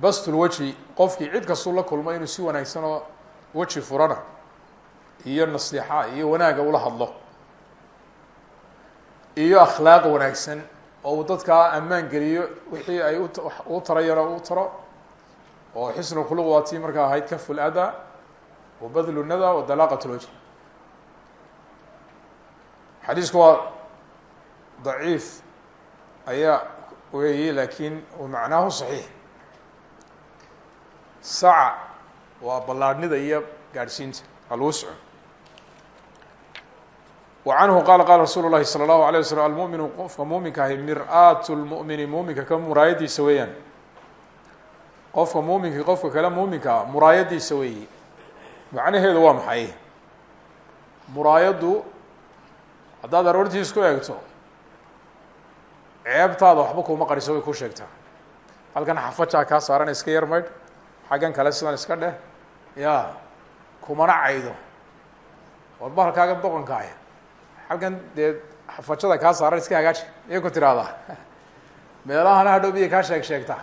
bastulweji qofkii cid kastuu la kulmo inuu si wanaagsan oo weji furana iyo nasiixa iyo wanaaga ula hadlo iyo akhlaaq wanaagsan oo uu dadkaa ammaan geliyo wixii ay u tarayana u taro oo xusn khuluq waa tii markaa ahayd kafu lada wa badlu nada wa dalaaqat lwajh xadiisku waa daciif ayaa weeye laakiin macnaahu صaxiix saca waa ballaadhnida iyo gaadhsiinta alwuscu wa canhu qala qala rasuulu lahi salى اllahu alيه waslm almuminu qofka muuminka ahi mir-aat lmumini muuminka ka muraayadiisa weeyaan qofka muuminkii qofka kale muuminkaa muraayadiisa weeye macnaheedu waa maxay muraayaddu haddaad aroortiis ku eegto ceebtaada waxba kuma qariso way ku sheegtaa halkan xafajaa kaa saaran iska yar maydh xaggan kale sidan iska dheh? Ya kumana caydo. War bahalkaaga doqonkaaya halkan dee xafajada kaa saaran iska hagaaji iyay ku tiraahdaa. Meelahana hadhow biya kaa sheeg sheegta.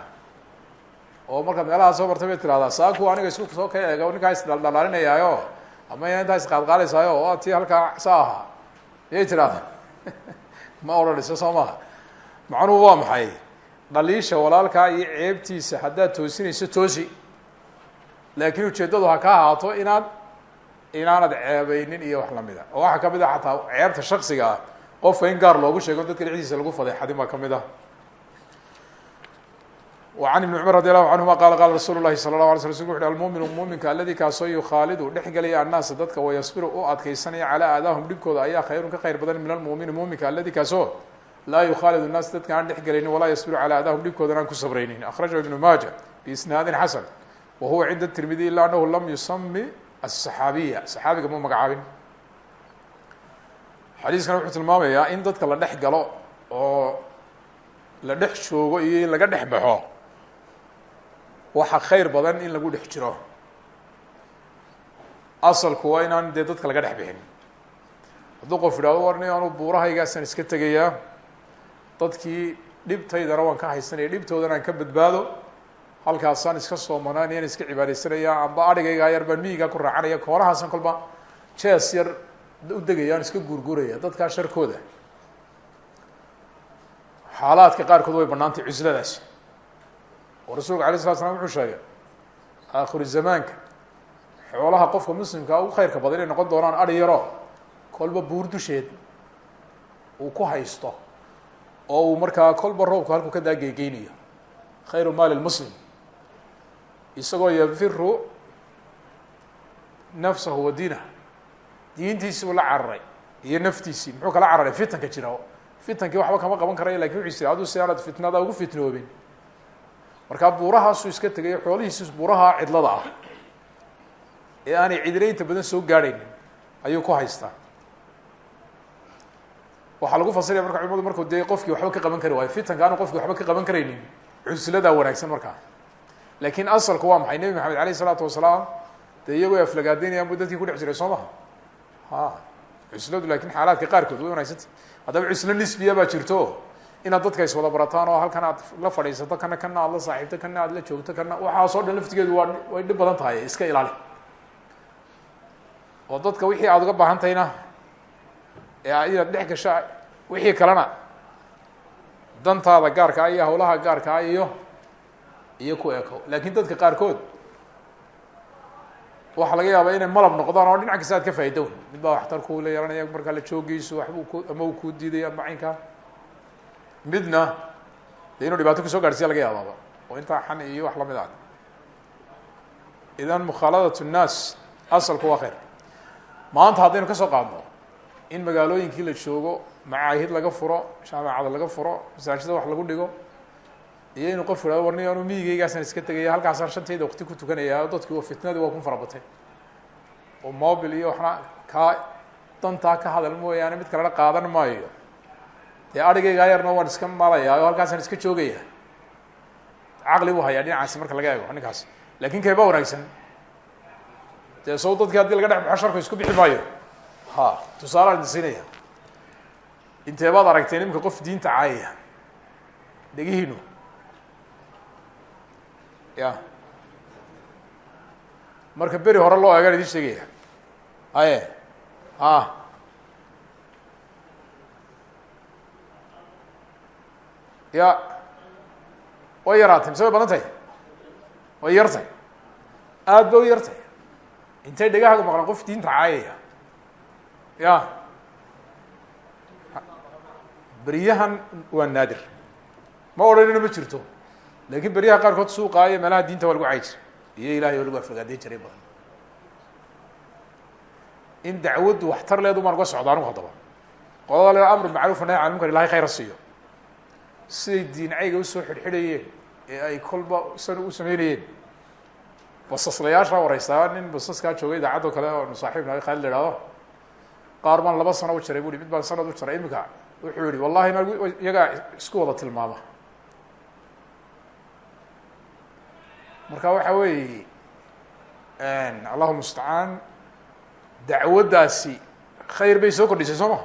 Oo markaad meelahaa soo martay bay tirahdaa saaku aniga isku soo ka eega ninkaa isdhaldhalaalinayaayo ama ina intaa isqaadqaadaysaayo waa tii halkaa sa ahaa. Iyay tirahdaa ma odhanayso soo maha macnuhu waa maxay? Dhaliisha walaalkaa iyo ceebtiisa haddaad toosinayso toosi laakiin ujeeddadu ha ka ahaato inaad inaanad ceebeynin iyo wax lamid a oo waxaa kamid ah xataa ceebta shaksiga ah qofka in gaar loogu sheego dadka dhexdiisa lagu fadeexadin baa kamid ah وعن بن cمر رضي الله عنهma qال qال رsuل الlahi صلى الله علي sل sl وxu almؤmiن muminka aladi kaasoo yukhaalidu dhex gelaya الnaasa dadka وayصbiru u adkeysanaya calى aadaahum dhibkooda ayaa khayrun ka khayr badan min almؤmini muminka aladi kaasoo laa yukhalid الnaas dadka aan dhex gelaynin walaa yصbiru calى aadaahum dhibkoodan aan ku sabraynin أخraجه iبن maaجة بisnaadi xasن wahuwa cinda tirmidi ila anahu lam yusami asaxaabiya saxaabiga muu magacaabin xadiiskana wuxuu tilmaamayaa in dadka la dhex galo oo la dhex joogo iyo in laga dhex baxo waxa khayr badan in lagu dhex jiro asalku waa inaan dee dadka laga dhex bixin hadduu qof idhahdo warni anu buurahaygaasaan iska tegayaa dadkii dhibtaydana waan ka haysanaya dhibtoodana aan ka badbaado halkaasaan iska soomanaan iska cibaadeysanaya amba adhigaygaa yar baan miyigaa ku raacanaya koolahaasan kolba jees yar u degayaan iska guurguuraya dadkaa sharkooda. Xaalaadka qaarkood way banaantay cusladaasi oo rasuulka alay slat slam wuxuu sheegay aakhiru zamaanka xoolaha qofka muslimkaa ugu khayrka badan inay noqon doonaan adhi yaro kolba buur dusheed uu ku haysto oo uu markaa kolba roobku halkuu ka daagegeynayo khayru maali lmuslim isagoo yafiru nafsahu wa diinah diintiisii uu la cararay iyo naftiisii muxuu kala cararay? Fitanka jira fitankii waxba kama qaban karayo laakiin wuxuu is aduu si fitnada ugu fitnoobin. Markaa buurahaasuu iska tegayo xoolihiisi buuraha cidlada ah. Ee aanay cidina badan soo gaadhaynin ayuu ku haystaa. Waxaa lagu fasiraya marka culimadu markuu dee qofkii waxba ka qaban kari waayo fitanka aanu qofkii waxba ka qaban karaynin cusladaa wanaagsan markaa laakiin asalku waa maxay? Nebi maxamed alayh isalaatu wasalaam dee iyagoo aflagaadaynayaan buu dadkii ku dhex jiray soo maha ha cusladu laakiin xaalaadka qaarkood way wanagsanta haddaba cuslo nisbiya baa jirto. Inaad dadka iswada barataan oo halkan aad la fadhiisato kana kana aad la saaxiibto kana aad la joogto kana waxaasoo dhan laftigeedu waa way dhib badan tahay iska ilaali. Oo dadka wixii aada uga baahan tahayna inaad dhex gasho wixii kalena dantaada gaarkaa iyo hawlaha gaarkaa iyo iyo ku eko. Laakin dadka qaarkood waxaa laga yaabaa inay malab noqdaan oo dhinac kasta aad ka faa'idown mid baa waxtar ku la yeelanaya markaa la joogiisu waxbuu ama uu kuu diiday ama midna de inuu dhibaato ku soo gaadhsiya laga yaabaaba oo intaa xan iyo wax la mid ah. Idan mukhaaladat nnaas asalku waa khayr. Maanta haddaynu ka qaadno in magaalooyinkii la joogo macaahid laga furo jaamacada laga furo masaajida wax lagu dhigo iyo inuu qof ihahdo warni anu miyigeygaasaan iska tegaya halkaasaan shantayda waqti ku tukanaya o dadki fitnadii waa ku farabatay. Oo mobil iyo waxna kaa dantaa ka hadal mooyaane mid kalena qaadan maayo. Dee arigaygaa yarna waan iska malayaa oo halkaasaan iska joogaya caqli buu hayaa dhinacaasi marka laga eego ninkaas. Lakin kee ba wanaagsan? Dee sow dadkii haddii laga dhex baxo sharku isku bixi maayo? Ha tusaalaan siinaya. Intee baad aragteen imika qof diinta caayaya dhegihiinu ya. Marka beri hore loo eegaan idin sheegaya aye a ya. Way yaraatay mise way badan tahay way yartay. Aad ba u yartay. Intay dhegahaaga maqlan qof diinta caayaya ya. Beryahan waa naadir. Ma odhanina ma jirto laakiin beryaha qaarkood suuqa iyo meelaha diinta waa lagu cay jiray iyo ilahay oo lagu aflagaadeyn jiray badan in dacwaddu waxtar leedu maan uga socda anugu haddaba qolada le amr macruuf nahy can munkar ilahay khayra siiyo siday diincayga u soo xidhxidhayeen ee ay kolba san u sameynayeen basaslayaasha wareysaa nin basaskaa joogay idaacaddo kale oo saaxiib nahay khaalid la ihahdo qaar baan laba sano u jaray bui mid baan sanad u jaray imika wuxuu yihi wallahi n iyagaa isku wada tilmaama marka waxa weeye allahu mustacaan dacwaddaasi khayr bay soo kordhisay soo ma?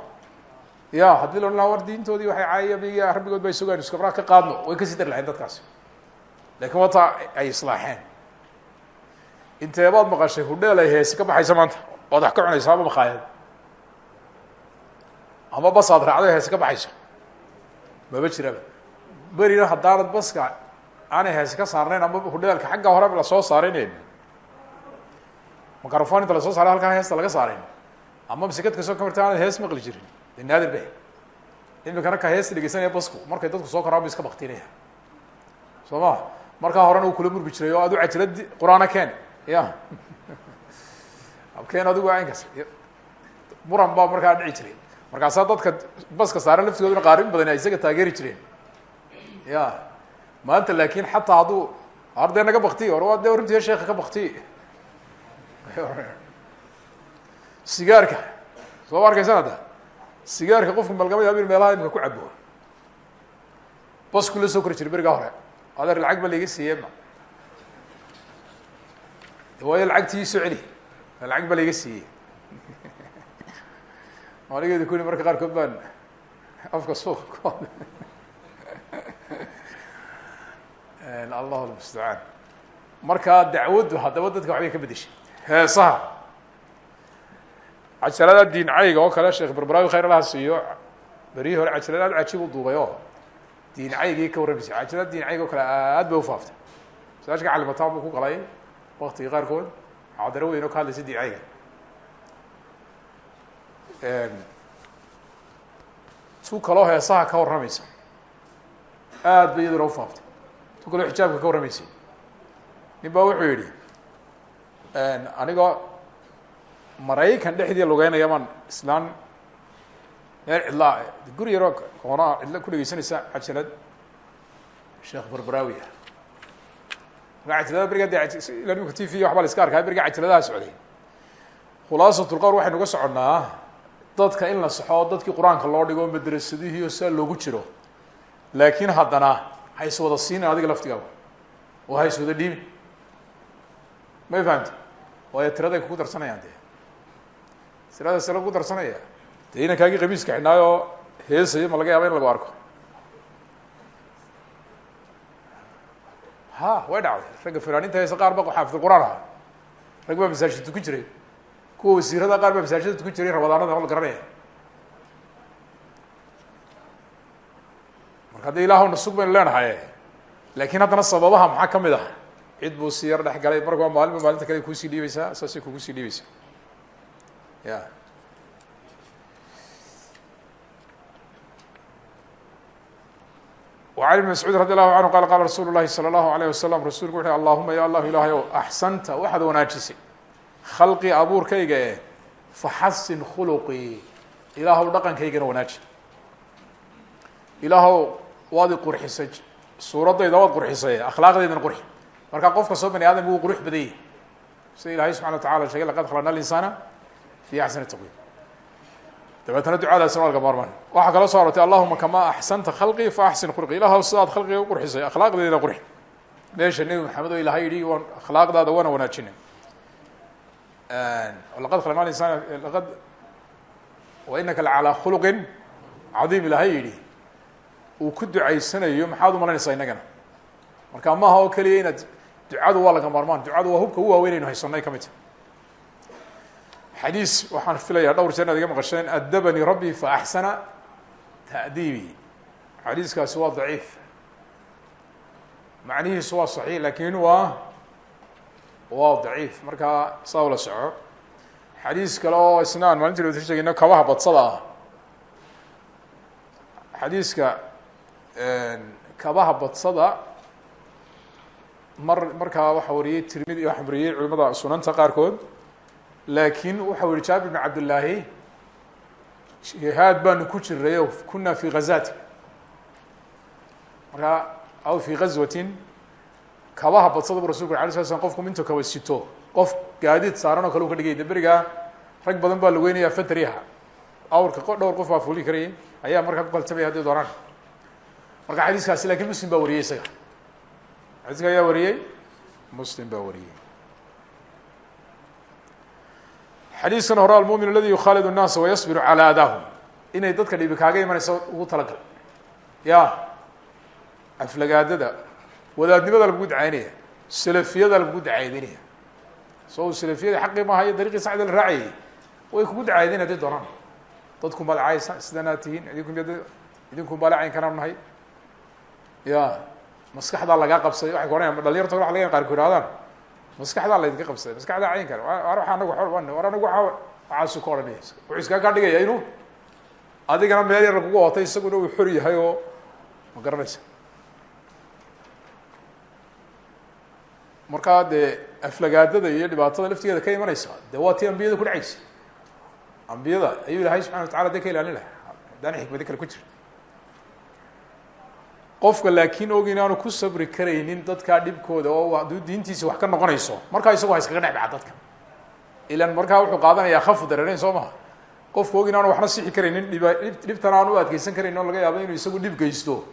Ya haddii la odhan laha war diintoodii waxay caayamiya rabbigood bay sugaan iskabraa ka qaadno way ka sii dari lahayn dadkaasi. Lakin wata ay islaaxeen. Inteebaad maqashay hudheel ay heesi ka baxaysa maanta? Oad wax ka cunaysa ama makhaayad ama basaad raacday heese ka baxayso? Maba jiraba. Berina haddaanad baska aanay heese ka saarnayn ama hudheelka xagga hore la soo saaraynayn macarofon inta la soo saaray halkaa heesta laga saarayn ama masikadka soo kamarta aanad hees maqli jirin. De naadir be imikana ka heesta dhegeysanaya basku markay dadku soo koraan iska baktinaya soo ma markaa horena uu kula murbi jiray oo adu cajilad qur'aana keen. Ya keen adigu aynkas muran baa markaa dhici jiray. Markaasaa dadka baska saaran laftigooduna qaarin badan isaga taageeri jireen. Ya maanta laakin xataa hadduu ardee naga baktiy or waa de runtii sheeka ka baktiy sigaarka soo arkaysan hadda? Sigaarka qofku malgama yaab inu meelaha imika ku cabo basku la soo kori jiray berigaa hore. Adeer lacag ba laiga siiye ma? Waayo lacagtii soo celi. Lacag ba laiga siiyey anigeedu kuli marka qaarkood baan afka suuqa allahu lmustacaan markaa dacwaddu haddaba dadka waxbay ka bedeshay. Heesaha. Cajalada diincayga oo kale sheekh barbaraawi khayr allaha siiyo. Berihii hore cajalad aad cajiib u duubay oo diincaygii ka warramaysay cajalada diincayga oo kale aad bay ufaaftay masaajka calimataan buu ku galay waktiga qaarkood. Xaadaro weyn oo ka hadlaysa diincayga tu kaloo heesaha ka warramaysa. Aad bay iyaduna ufaaftay tu kaloo xijaabka ka warramaysay nin baa wuxuu yihi anigoo maraykan dhexdii lugeynaya baan islaan meel cidlaa guri yaroo koonaa cidla ku dhegeysanaysa cajalad sheekh barbaraawi ah. Markaa cajalada beriga ila nimka t v waxbaa la iska arkaa beriga cajaladaha socday. Khulaasatulqowr waxaynu soconnaa dadka in la saxo dadkii qur'aanka loo dhigo madrasadihii oo saa loogu jiro. Laakiin haddana ha is wada siinin adiga laftigaaba oo ha is wada dhiibin may fahamti waayo tiraday kugu darsanayaan dee. Tirada sala kugu darsanaya. Dee inankaagii qamiiska xidhnaayo heesayo ma laga yaaba in lagu arko. Ha way dhacday. Ragga fanaaninta heesa qaar ba xaafidulquraan aha rag baa masaajid tukan jiray. Kuwa wasiirada qaar baa masaajida tukan jiray rabadaanada ma la garanaya marka haddii ilaahw nasug baynu leenahay laakiin haddana sababaha maxaa kamid ah cid buu si yar dhex galay marka waa maalinba maalinta kale kuusii dhiibaysaa saasay kugu sii dhiibaysaa ya وعن بن مسعوud radي الlahu عanهu qala qala rasuul الlahi slى الlahu عalيه waslم rasulku wuxu allahuma ya allah ilahay ow axsanta waxaad wanaajisay khalqii abuurkayga e faxasin khuluqii ilaahw dhaqankaygana wanaaji ilaahow waad i qurxisay. Suuraddayda waad qurxisay akhlaaqdaydana qurxi. Marka qof kastoo bani aadam wuu qurux badan yahy sida ilahay subxana wa tacala shegay laqad khalaqna الinsaana fi axsani taqwiim. Dabeetana ducadaasna waa laga maarmaan waxaa kaloo so arortay allahuma kamaa axsanta fa axsin khulqi ilaahw sidaad khalqiga u qurxisay akhlaaqdeedana qurxi. Meesha nebi maxamed oo ilahay yihi waan akhlaaqdaada waana wanaajinay. Laqad khalaqna insaan laqad wa inaka lacalaa khuluqin cadiim ilahay yidhi uu ku ducaysanayo maxaad umalanaysaa innagana? Marka maaha oo keliya inaad ducadu waa laga maarmaan. Ducadu waa hubka u waaweynaynu haysanay ka mid. Ta xadiis waxaan filayaa dhowr jeer iga maqasheen adabanii rabbi fa axsana ta'diibi. Xadiiskaasi waa daciif. Macnihiisu waa saxiix laakiin waa waa daciif. Markaa saa ula soco. Kale oo isna aan maalintii wata sheegayno kabaha badsada ah kabaha badsada mar markaa waxa wariyey tirmidi waxa wariyey culimada sunanta qaarkood laakiin waxau yihi jaabir bn cabdillaahi jihaad baanu ku jiray o kuna fi ghazaati. Markaa aw fi gazwatin kabaha badsada bu rasulku ala sala qofku mintu kaba sito qof gaadiid saaran oo ka dhigay de rag badan baa lagoynaya fatriha awrka dhowr qof baa fuuli karayay ayaa markaa ku kaltamaya hadday marka xadiiskaasi lakin muslim baa wariyey isaga xadiiska ayaa wariyey muslim baa wariyey xadiiskan hore almumin aladi yukhaalid الnaasa wayasbiru calى adaahum inay dadka dhibi kaaga imanaysa ugu talagal ya aflagaadada wadaadnimada lagugu dacaynaya salafiyada lagugu dacaadeynaya so salafiyada xaqii maaha iyo dariiqii saxda la raacayay way kugu dacaadeyn hadday doonaan dadku malacaysa sidanaad tihiin idinku idinku malacayn kanaan nahay ya maskaxdaa lagaa qabsaday waxay ku ohanaya waa laga qaar ku ihahdaan maskaxdaa laydinka qabsaday maskaxdaa cayn kara war waa anagu war anagu waxaasu ka odhanaya wuxuu iskaga kaa dhigaya inuu adigana meel yar kugu ootay isaguna uu xor yahay oo ma garanaysa. Markaa dee aflagaadada iyo dhibaatada laftigeeda ka imanaysa dee waa tii ambiyada ku dhacaysa. Ambiyada ayuu ilahay subxana wa tacala de ka ilaalin laha haddaana xikmadi kale ku jira qofka laakiin og inaanu ku sabri karaynin dadkaa dhibkooda oo hadduu diintiisi wax ka noqonayso. Markaa isagu ha iskaga dhex baxa dadka. Ilan markaa wuxuu qaadanayaa kafu dareereyn soo maha. Qofka og inaanu waxna sixi karaynin dhiba dhibtan aan u adkeysan karaynin oo laga yaabo inuu isagu dhib geysto.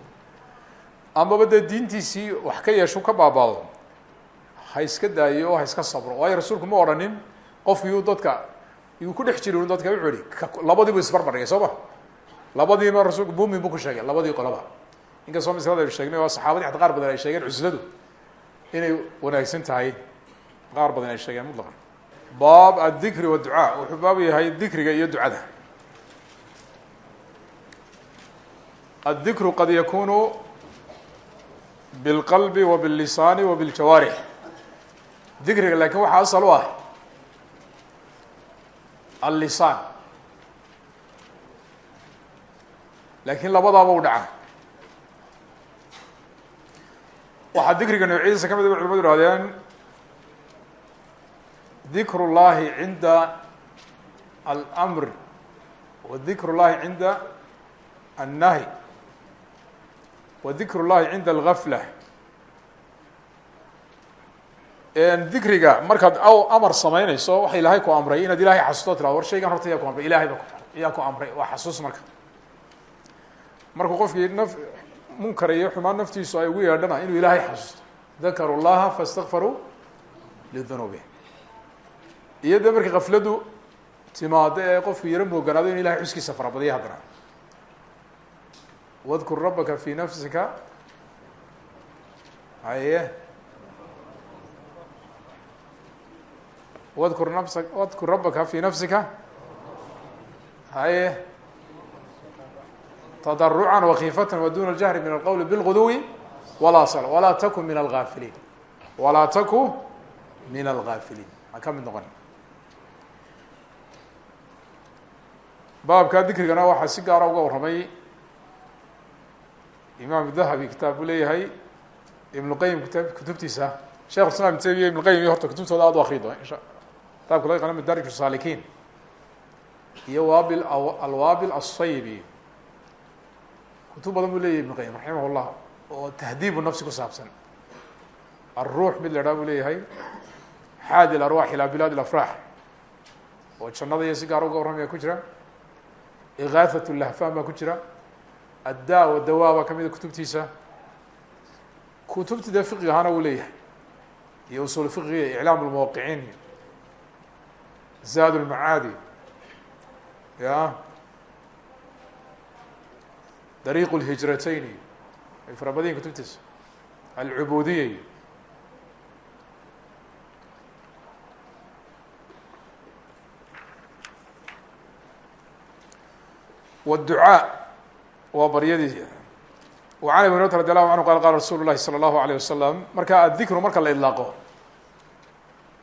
Amaba dee diintiisii wax ka yeesho ka baabaado ha iska daayo oo ha sabro. Waayo rasuulku ma odhanin qofkiiu dadka yuu ku dhex jiri dadka wuxuu ihi labadiibu isbarbar soo ma labadiiba rasuulku muumin buu ku sheegay labadii qolaba inkastoo maslada aynu sheegnay oo saxaabadii xata qaar badan ay sheegeen cusladu inay wanaagsan tahay qaar badan ay sheegeen mutlaqan. Baab addikri waducaa wuxuu baab yahay dikriga iyo ducada. Addikru qad yakunu bilqalbi wa billisaani wa biljawaarix dikriga laakiin waxaa asal u ah allisaan. Laakiin labadaaba u dhaca waxaa dikriga noociisa ka mid ba ah culamadu ihahdeen dikru llahi cinda almr wa dikru llahi cinda annahy wa dikru llahi cinda algafla dikriga markaad amar samaynayso waxa ilahay ku amray inaad ilahay xasuusto tirado war shaygan horta ku amray. Ilahay ba ku ayaa ku amray. Waa xasuus marka. Markuu qofkii munkar iyo xumaan naftiisu ay ugu yeedhana inuu ilaahay xasuusto. Dakaru llaha faاstakfaruu lidunuubih iyo dee markii kafladu timaado ee qofku yaro mooganaado in ilahay xuskiisa farabadiya haddana. Wadkur rabbaka fi nafsika. Haye. Wadkur nafsa wadkur rabbaka fi nafsika. Haye wakiifatan wa duna اljahri min alqowli bilguduwi walaa sal walaa takun min algaafiliin walaa taku min algaafiliin ha ka mid noqon baabka dikrigana waxaa si gaara uga warramay imaam dahabi kitaab buu leeyahay lqayim kitaab kutubtiisa sheekh islam ibn taymiya ibn lqayim iyo horta kutubtooda aad u akri doon insha kitaabka laga qana madaarij saalikiin iyo waabil alwaabil asaybi kutub badan buu leeyahy ibn qayim raximah llah oo tahdiibu nafsi ku saabsan. Alruux mid la idhaha buu leeyahay xaadi larwax ilaa bilaad lafraax oo jannada iyo si gaar uga warramaya ku jira. Igaahat lahfan baa ku jira. Addaa wadawa baa kamida kutubtiisa. Kutubti dee fiqig ahaana wuu leeyahay. Iyo usul fiqiga iclaam lmuwaqiciin zaad lmacaadi ya dariiq lhijratayn ay fara badan yihin kutubtiisa alcubuudiya iyo wاdducaa waa baryadii وعn abi هuريرة رadي الlه عanه qal qala rasuul الlahi slى الlaهu عalيه waslم marka aلdikru marka la iطlaaqo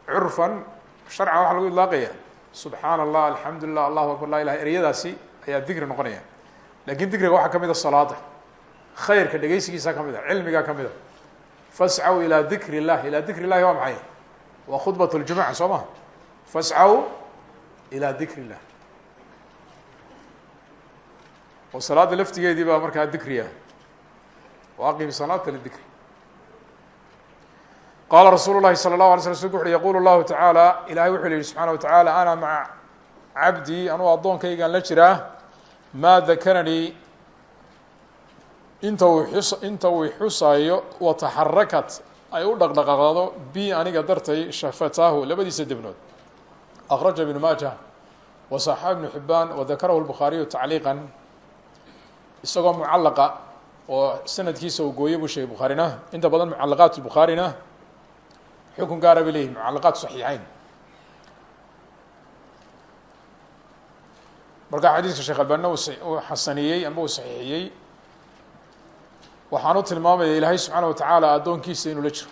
curfan sharcan waxa lagu iطlaaqaya subxaan الlah alxamdu lilah allahu akbar la ilah eryadaasi ayaa dikri noqonaya lakin dikriga waxaa kamid a salaada khayrka dhegeysigiisa kamid a cilmiga kamid a fascaw ilى dikr الlah ilى dikr الlahi waa maxay waa khudbaة الجuمعة soo ma fascaw ilى dikr الlah oo salaada laftigeedii baa markaa dikriya waaqim salaata lidikri qaala rasuulu llahi salى الlahu alay sl slku uxu yaqulu llahu tacaala ilahay wuxuu yihi subxaana wa tacaala ana maca cabdii anuu addoonkaygaan la jiraa maa dakaranii inta uu xus inta uu xusaayo wataxarakat ay u dhaqdhaqaaqdo bi aniga dartay shafataahu labadiisa debnood akraja ibnu maaja wa saxaaba ibnu xibaan wadakarahu lbukhaariyu tacliiqa isagoo mucallaqa oo sanadkiisa uu gooye buu sheegay bukhaarina inta badan mucalaqaat bukhaarina xukun gaara bay leyihin mucalaqaat saxiixeyn marka xadiiska sheekh albaanina uu xasaniyey amba uu saxiixiyey waxaan u tilmaamaya ilaahay subxaana wa tacaala addoonkiisa inuu la jiro.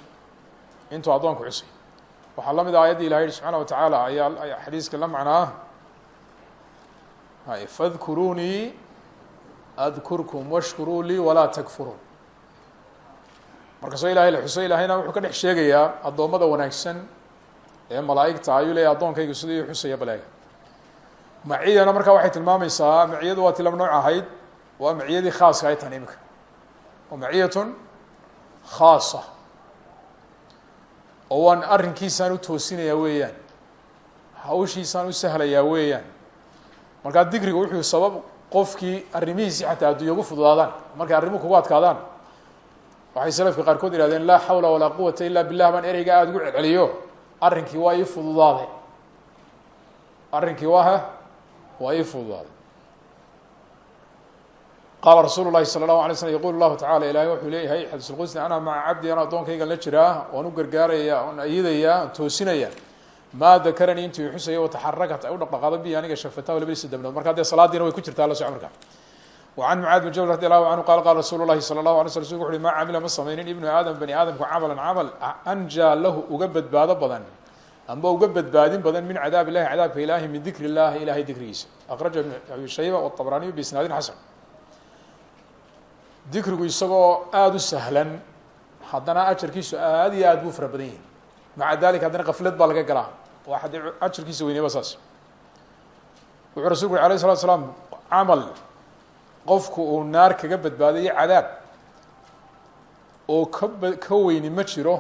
Intuu addoonku xusay waxaa la mid ah ayaddii ilahay yihi subxaana wa tacaala ayaa xadiiska la macnaa. Hay fadkuruunii adkurkum washkuruu lii walaa takfuruun markaasoo ilahay la xuso ilaahayna wuxuu ka dhex sheegayaa addoommada wanaagsan ee malaa'igta ayuu leeyahy addoonkaygu sidii xusaya baleega maciyana markaa waxay tilmaamaysaa maciyadu waa ti nooc ahayd waa maciyadii khaaska ay tan imika waa maciyatun khaasa. Oo waan arrinkiisaan u toosinayaa weeyaan. Hawshiisaan u sahlayaa weeyaan. Markaa dikriga wuxuu sabab qofkii arrimihiisii xataa adduunya ugu fududaadaan markay arrimuhu kugu adkaadaan. Waxay salafka qaarkood yihahdeen laa xawla walaa quwata ila billah baan ereyga aada ugu celceliyo. Arrinkii waa ii fududaaday. Arrinkii waa waa ii fududaaday qaala rasuulu lahi salى الlahu alay slm yaqul lahu tacala ilahay wuxuu leeyahay xadiis lqudsi ana maca cabdi ana addoonkaygan la jiraa oon u gargaaraya oon ayidaya on toosinaya maa dakaranii intuu xusaya wataxarakat ay u dhaqdhaqaado bi aniga shafatahu labadiisa dabnood marka dee salaadiina way ku jirtaa la soco marka وعn mعاad بن jبل رadي الlahu عanهu qal qala rasuul الlahi slى الlahu alay sl rsulku wuxu uhi ma camila ma samaynin ibnu aadam bani aadamku camalan camal anjaa lahu uga badbaado badan amba uga badbaadin badan min cadaab illahi cadaabka ilahi min dikri اllahi ilahay dikrigiisa akraja ibn abi shayba wالطabraniyu bisnaadin xasan dikrigu isagoo aada u sahlan haddana ajarkiisu aad iyo aad buu fara badan yahi maca dalika haddana kaflad baa laga galaa waa haddii ajarkiisa weyneyba saas wuxuu rasulku uri alayh الslat slaam camal qofku uu naar kaga badbaadayo cadaab oo ka ba ka weyni ma jiro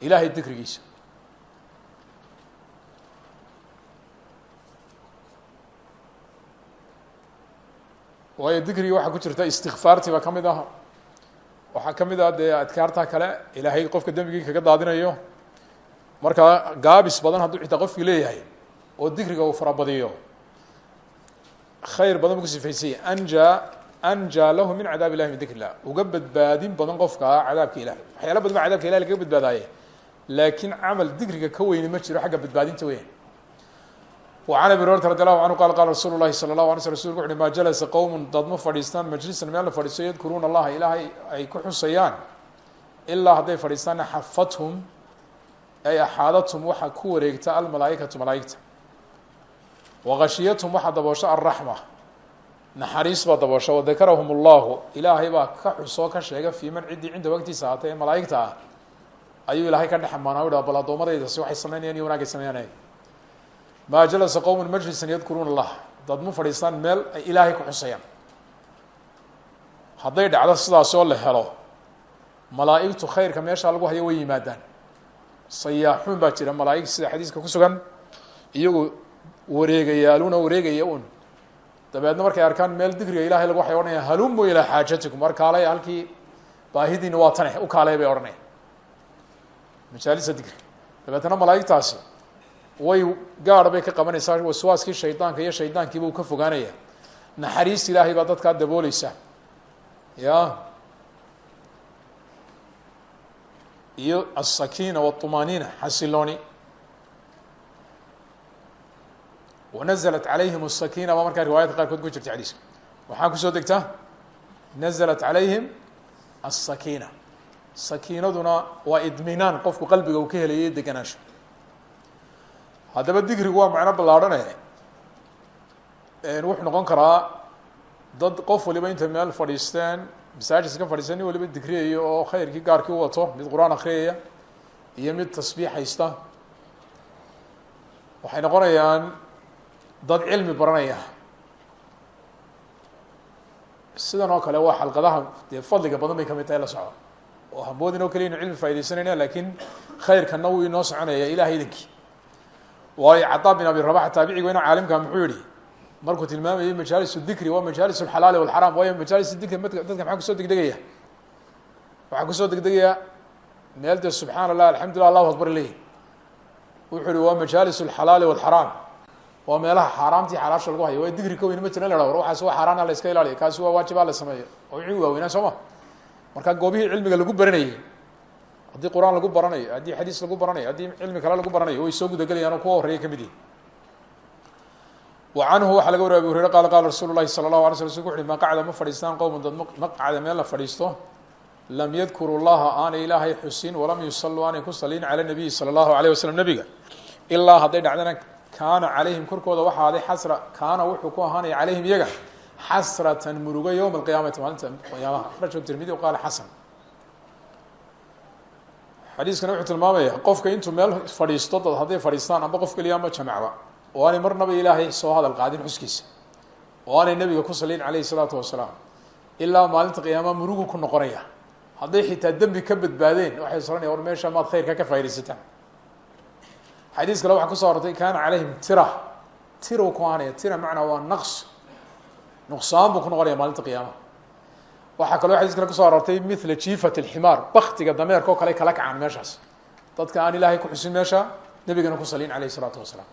ilaahay dikrigiisa Waayo dikrigii waxaa ku jirta istikfaartii baa ka mid ah. Waxaa ka mid ah dee adkaarta kale ilaahay qofka dembigii kaga daadinayo. Markaa gaabis badan hadduu xitaa qofkii leeyahay oo dikriga uu farabadiyo. Khayr badan bu ku sifaysanya anja anjaa lahu min cadaab illahi min dikr illah uga badbaadin badan qofkaa cadaabka ilahay waxyaala badan ba cadabka ilahi lagaga badbaadaaye. Laakiin camal ka weyni ma jiro xagga badbaadinta weyan وعn abi هuريرaةa رadي الlaه عanهu qal qala rasuul الlahi slى الlaه alay sl rsulku uxuhi ma jalasa qowm dad ma fadhiistaan majlisan meel la fadhiisto yadkuruuna allaha ilaahay ay ku xusayaan ilaa hadday fadhiistaanna xafathum ay axaadathum waxaa ku wareegta almalaaئikatu malaaئigta وغashiyathum waxaa daboosho الraxma naxariis baa daboosho وadakarahum الlahu ilaahay baa ka xusoo ka sheega fii man ciddii cinda wagtiisa ahaatay ee malaa'igta ah ayuu ilaahay ka dhex amaana u ha bal addoomadayda si waxay sameynayaan iyo wanaagay sameynaya ma jalasa qowm majlisan yadkuruuna allah. Dad ma fadhiistaan meel ay ilaahay ku xusayaan. Hadday dhacdo sidaas oo la helo malaa'igtu khayrka meeshaa lagu hayo way yimaadaan. Sayaaxuun baa jira malaa'ig sida xadiiska ku sugan. Iyagu wareegayaaluna wareegaya un dabeedna markay arkaan meel dikriga ilahay lagu waxay odhanaya halumu ilaa xaajatikum. War kaalay halkii baahidiina waa tane u kaalay bay odhanaya majaalisa dikri dabeetna malaa'igtaasi way gaadh bay ka qabanaysaa waswaaskii shaydaanka iyo shaydaankiiba uu ka fogaanaya naxariis ilaahay baa dadkaa dabooleysa ya iyo aلsakiina wالطumaaniina xasilooni wanaزlat calayhim الsakiina baa markaa riwaayadka qaarkood ku jirta xadiiska waxaa kusoo degta naزlat calayhim الsakiina sakiinaduna waa idminaan qofku qalbiga uu ka helayay deganaansho haddaba dikrigu waa macno ballaarhane wuxuu noqon karaa dad qof waliba intay meel fadhiisteen masaajis ka fadhiisteen nin waliba dikriyayo oo khayrkii gaarkii u wato mid qur'aan akriyaya iyo mid tasbiix haysta. Waxay noqonayaan dad cilmi baranaya. Sidan oo kale waa xalqadaha dee fadliga badan bay ka mid tahay la socdo oo hamoodin oo keliya inu cilmi faa'idaysanayna laakiin khayrkana wuu inoo soconaya ilahay idankii waayo cadaa bin abi rabax taabiciga ina caalimka muxuu yihi markuu tilmaamayay majaalis dikri waa majaalis alxalaali walxaraam waayo majaalis dikri dadka maxaa ku soo degdegaya? Waxaa ku soo degdegaya meel dee subxaan allahu akbar leeyi wuxuu yihi waa majaalis alxalaali walxaraam. Waa meelaha xaaraamtii xalaasha lagu hayo. Waa dikri ka weyn ma jira in la hah war waxaas waa la iska ilaaliya kaasi waa waajibaa la sameeyo. Oo wixii waaweynaa soo ma? Marka goobihii cilmiga lagu baranayay haddii qur'aan lagu baranayo haddii xadiis lagu baranayo haddii cilmi kale lagu baranayo way soo gudagelayaan oo kuwa horreeya ka mid yihiin wa canhu waxaa laga wariy abi hureyre qala qala rasuulu lahi sala allahu alay sl slku uxu ma qacda ma fadhiistaan qowman dad maqcada meel la fadhiisto? Lam yadkuru llaha aanay ilaahay xusin walam yusalluu aanay ku salin cala nabiyi sala allahu alayh wasalam nebiga ilaa dhacdana kaana calayhim korkooda waxaa aday xasra kaana wuxuu ku ahaanaya calayhim iyaga xasratan murugo yowma alqiyaamati maalinta qiyaamaha akrajahu tirmidi qaala xasan xadiiskana wuxuu tilmaamaya qofka intuu meel fadhiisto dad hadday fadhiistaan amba qof keliya ama jamacba oo aanay marnaba ilaahay soo hadal qaadin xuskiisa. Oo aanay nebiga ku salin calayhi salaatu wasalaam. Ilaa maalinta qiyaama murugu ku noqonaya. Hadday xitaa dembi ka badbaadeen waxay soranaya war meesha maad khayrka ka faa'idaysataan xadiis kale waxaa ku soo arortay kaana calayhim tira. Tira ku ahaanaya tira macnaa waa naqs. Nuqsaan buu ku noqonaya maalinta qiyaamaha waxaa kaloo xadiis kale kuso aroortay mila jiifat اlximaar baktiga dameerka oo kale kala kacaan meeshaas dadka aan ilaahay ku xusin meesha nebigana ku salin alayh الsalaatu wasalaam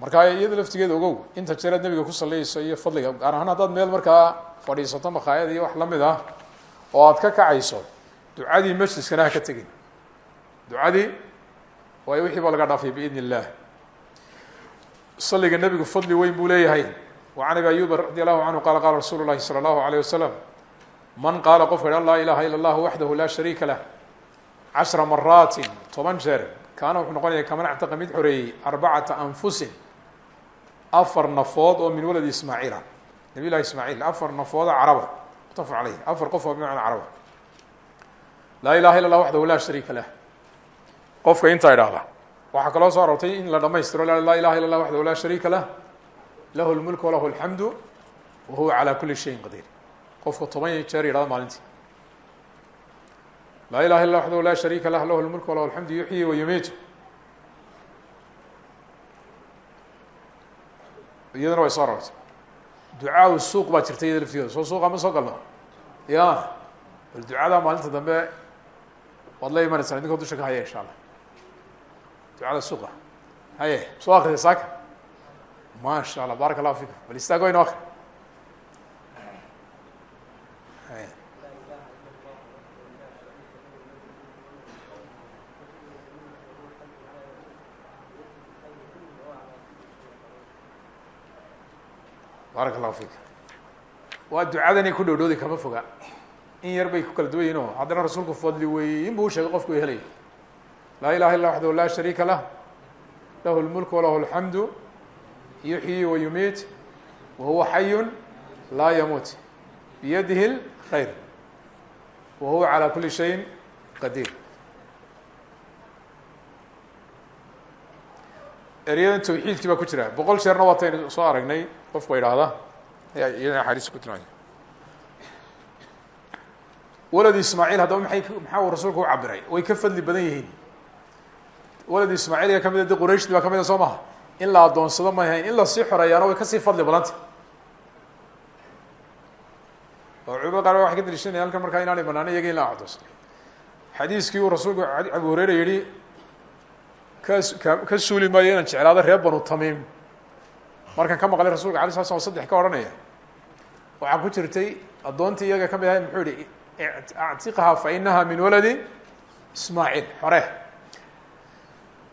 marka iyada laftigeeda ogow inta jeeraad nebiga ku saliyayso iyo fadliga gaar ahaan haddaad meel markaa fadhiisato makhaayad iyo wax lamid ah oo aad ka kacayso ducadii majliskana ha ka tegin ducadii waayo wixii ba laga dhaafay biidn illah saliga nebigu fadli weyn buu leeyahay wa can abi ayuba radi allahu canhu qala qala rasuulu lahi salى اllahu alayh wasalam man qaala qofka yidha laa ilaha ila اllah waxdahu laa shariika lah. Cashra maraatin toban jeer. Kaana wuxuu noqonaya kaman actaqa mid xoreeyey arbacata anfusin. Afar nafood oo min waladi ismaaciila nabiy llahi ismaaciil afar nafooda caraba. Mutafaq caleyh afar qof oo bimacna caraba. Laa ilaha illa lah waxdahu laa shariika lah. Qofka intaa idhaahda waxaa kaloo soo aroortay in la dhamaystiro laa ilaha illa lah waxdahu laa shariika lah lahu lmulk walahu alxamdu wa huwa calaa kuli shayin qadiir qofka toban jeer yidhahda maalintii. Laa ilaha illa waxdahu laa shariika lah lahu lmulk walahu alxamdu yuxyi wa yumiitu iyadana way soo aroortay. Ducaa suuq baa jirta iyada laftigeeda soo suuqa ma soo galno? Ya bal ducada maalinta dambe waad la imanaysaa idinkoo dusha ka haya insha allah ducada suuqa. Haye soo akrida saaka? Maasha allah barak allahu bal istaago inoo barak allahu fik. Waa ducadanay ku dhowdhowday kama foga. In yar bay ku kala duwan yihiin o haddana rasuulku fadli weyn buu sheegay qofku helaya laa ilaha illa waxdahu laa shariika lah. Lahu lmulk walahu alxamdu yuxyi wa yumiit. Wa huwa xayun laa yamuut biyadihi lkhayr wa huwa calى kuli shayin qadiir eryadan tawxiidkii baa ku jira. Boqol jeerna waataynu soo aragnay qofku idhaahda iyadana axaadiis ku tilmaamay walad ismaaciil haddaba maay maxaa uu rasuulku u cabiray way ka fadli badan yihiin. Walad ismaaciil ee ka mid a de qurayshdi baa ka mid a soo in la adoonsado may hayn in la sii xoreeyaana way ka sii fadli badanta oo culimada qaar waxay ka daliishanaya halkan markaa inaanay banaana iyaga in la xadiiskii uu rasuulku abu hureyra yihi kas ka ka suuli maayo inaan jeclaado reer banu markaan ka maqlay rasulka alay sla slam saddex ka odhanaya waxaa ku jirtay addoontii iyaga ka mid ahay muxuu yihi actiqha fa inaha min waladi ismaaciil xore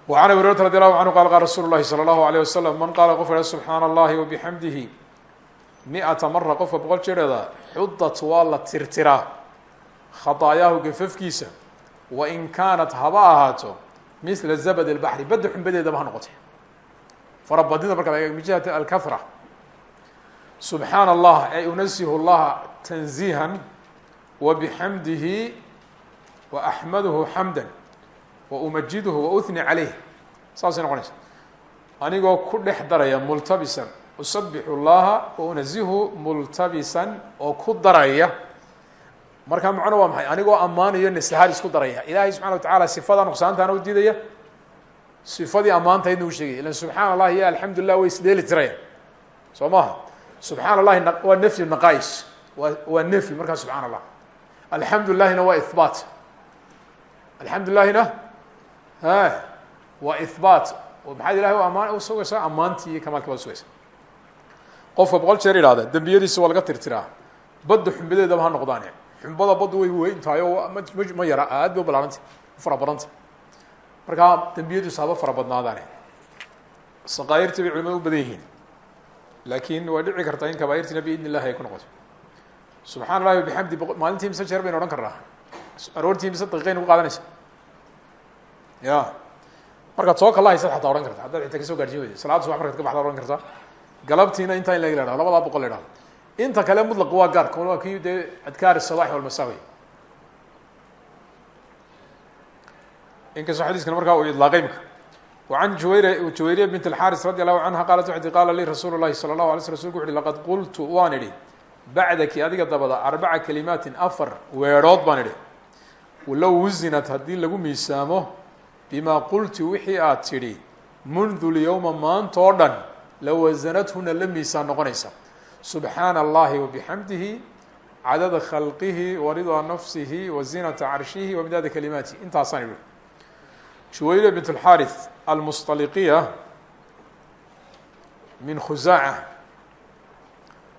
وعn abi هuريرة رضي الله عنه qال qال رsuل الlahi صلى الله عليه وسلم mن qاla qofka سubحaan الlahi وبحamdihi مئaةa mara qofka boqol jeereeda xudat waa la tirtiraa khaطاayaahu gafafkiisa wain kaanat haba ahaato mثla زبد البحri badda xumbadeedaba ha farabadnida markaad mijat alkahra subxaana allah ay unasihu llaha tanziihan wa bixamdihi wa axmaduhu xamdan wa umajiduhu wa uhni caleyh saasay noqonaysa. Anigoo ku dhex daraya multabisan usabixu llaha wa unazihu multabisan oo ku daraya. Markaa macno waa maxay? Anigoo ammaanayo nasahaal isku daraya. Ilaahay subxana wa tacala sifada nuqsaantaana udiidaya sifadii ammaantaydna u sheegaya ilan subxaana allahi iyo alxamdu lilah way isdheeli tirayaan soo maha subxaana allahi waa nafyu naqais waa waa nefyi markaa subxana allah alxamdu lilahina waa ihbaat alxamdu lilahina ha waa ihbaat maxaad ilahay amaan usugaysaa ammaantii iyo kamaalkii baad usugaysaa qofka laga tirtiraa. Badda xumbadeedaba ha noqdaane. Xumbada baddu way weyn tahay oo ma yara aad bay u fara badanta markaa dembiyadiisu haba fara badnaadaane. Saqaayirtii bay culimada u badan laakin waa kartaa in kabaairtiina biidn illahi ay ku noqoto. Subxana allahi wabixamdi maalintii mise jeer baynu odhan karnaa. Aroortii mise daqiiqayn ugu qaadanaysa. Ya markaad soo kalahaysaad xataa odhan karta. Haddaad xitaa ka soo gaarsiin weyda salaada subax markaad ka baxda odhan kartaa galabtiina intaa in laga lahahdo labadaa boqol la inta kale mutlaq waa gaar. Kon waa kii dee adkaar sabax walmasa wey inkastoo xadiiskana markaa uu idlaaqay imka wacan jawayr jawayriya bint alxaaris radi allahu canha qaalat waxay tii qaala lii rasuulu llahi sala allahu alay sl rsulku wuxu uhi laqad qultu waan idhi bacdaki adiga dabada arbaca kalimaatin afar weedhood baan idhi. Low wusinat haddii lagu miisaamo bimaa qulti wixii aad tidhi mundu lyowma maanta oo dhan lawasanathuna la miisaan noqonaysa. Subxaana allahi wabixamdihi cadada khalqihi waridaa nafsihi wazinata carshihi wamdaada kalimaatihi intaasaan idhi juwayriya bint اlxaarith almusطaliqiya min khusaaca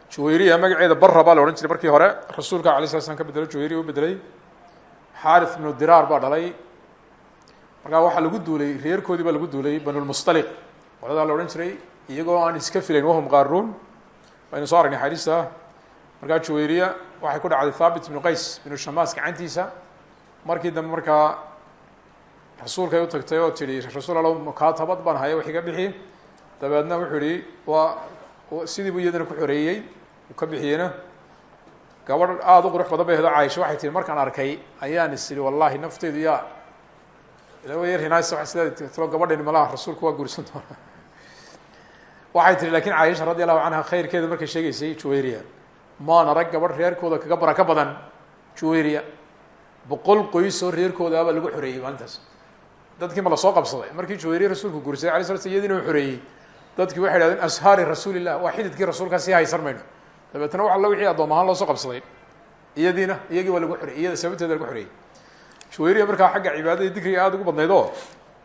juwayriya magaceeda bara baa la odhan jiray markii hore. Rasuulka alay sla slam ka bedelo juwayriya u bedelay. Xaarith ibnu diraar baa dhalay. Markaa waxaa lagu duulay reerkoodii baa lagu duulay banulmustaliq qoladaa la odhan jiray iyagoo aan iska filayn wahum qaaruun. Waynu soo aragnay xadiista. Markaa juwayriya waxay ku dhacday thaabit ibnu qays binu shamaas gacantiisa. Markii dambe markaa rasuulkay u tagtay oo tidhi rasuul alla mukaatabad baan haya wax iga bixi. Dabeedna wuxuu yihi waa sidii buu iyadana ku xoreeyey ka bixiyeyna. Gabadh aada u qurux badan bay hdo caaisha waxay tihi markaan arkay ayaan is ihi wallahi nafteedu yaa rinaas sida tilo gabadhani malaha rasuulku waa guursan doona waxay tihi laakiin caaisha radi canha khayrkeeda markay sheegeysay juwayriya maan arag gabadh reerkooda kaga baraka badan juwayriya boqol qoys oo reerkoodaaba lagu xoreeyey maalintaas dadkii ma la soo qabsaday. Markii juwayriya rasuulku guursaday alay sla sl iyadiina u xoreeyey dadkii waxay hahdeen ashaari rasuuli llah waa xididkii rasuulkaa sii haysan mayno. Dabeetna wax wixii addoom ahaan loo soo qabsaday. Iyadiina iyagii waa lagu xoreeyey iyada sababteeda lagu xoreeyey juwayriya markaa xagga cibaadadii dikriga aada ugu badnayd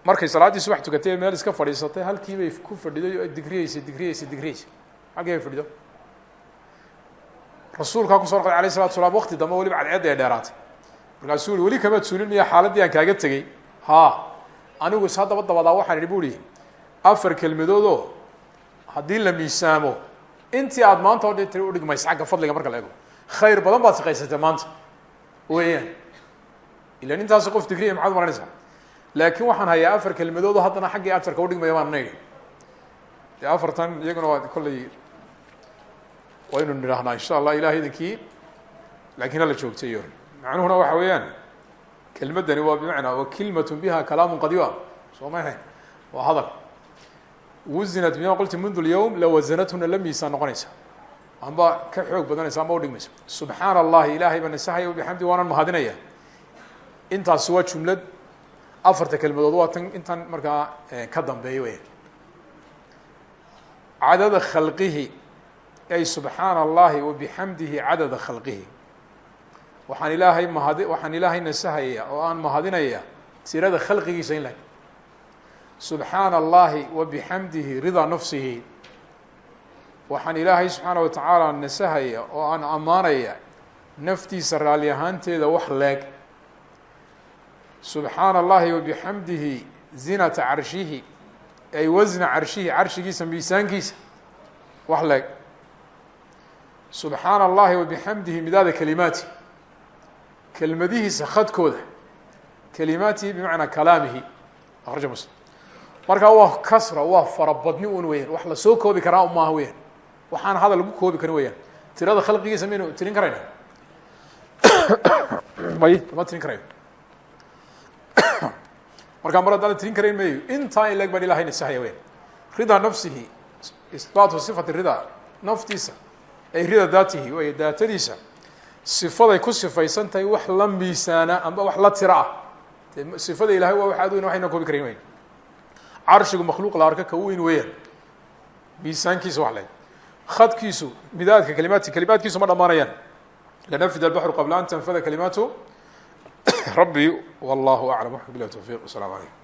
markay salaaddii subax tukatay meel iska fadhiisatay halkii bay ku fadhiday oo digriyeysay digriyeysay digriyeysay halkii bay fadhido. Rasuulkaa kuso noqday alayh salatu salaam wakti dambe weliba cadceedda ee dheeraatay. Markaasuu ui weli kamaad miya xaaladdii aan kaaga tegey? Ha anigu is haddaba dabadaa waxaan idhi bu ihi afar kelmadoodoo haddii la miisaamo intii aad maanta o dhi udhigmaysa xagga fadliga marka la ego. Khayr badan baad shaqaysatay maanta weeyaan. Ilan intaas qof digriya maxaad maranaysaa? Laakiin waxaan hayaa afar kelmadood oo haddana xaggii ajarka udhigmaya baan nayhi dee afartan iyaguna waa kolley waynu nidhaahnaa insha allah ilahay idinkii laakiin hala joogtayo macnuhuna waxa weeyaan kelmaddani waa bimacnaa wa kilmat biha kalaamu qadiwa soo ma ahayn waa hadal wuzinat bima qulti mundu lyawm lawasanathuna la miisaan noqonaysa amba ka xoog badanaysa amba udhigmaysa subxaana allahi ilahay baa nasahaya wabixamdi waanan mahadinaya intaasi waa jumlad afarta kelmadood waa tan intan markaa ka dambeeya weya cadada khalqihi ay subxaana allahi wabixamdihi cadada khalqihi waxaan ilaahay mahadi waxaan ilaahay nasahaya oo aan mahadinaya tirada khalqigiisa in lag subxaana allahi wabixamdihi ridaa nafsihi. Waxaan ilaahay subxaana wa tacaala nasahaya oo aan ammaanaya naftiisa raalli ahaanteeda wax leeg. Subxaana allahi wabixamdihi zinata carshihi ay wasna carshihi carshigiisa miisaankiisa wax leeg. Subxaana allahi wabixamdihi midaada kalimaati kelmadihiisa khadkooda. Kalimaatihi bimacnaa kalaamihi. Akraja muslim. Markaa waa kasra waa farabadni un weyaan wax la soo koobi karaa maaha weyaan waxaan hadal lagu koobi karin weyaan tirada khalqigiisa maynu tirin karayna may lama tirin karayo markaa mar haddaan tirin karayn mayo intaa in leeg baan ilahay nasahaya weyaan ridaa nafsihi isbaatu sifati ridaa naftiisa ay rida daatihi way daatadiisa sifaday ku sifaysan tahay wax la miisaana amba wax la tira ah. Sifada ilahay waa wax aad weyn waxayna koobi karayn weyan carshigu makhluuq la arka ka weyn weeyaan. Miisaankiisa wax leeg khadkiisu midaadka kalimaadki kalimaadkiisu ma dhamaanayaan. Lanafid albaxru qabla an tanfada kalimaatu. Rabbi wallahu aclam waxka bilah towfiq wasalaamu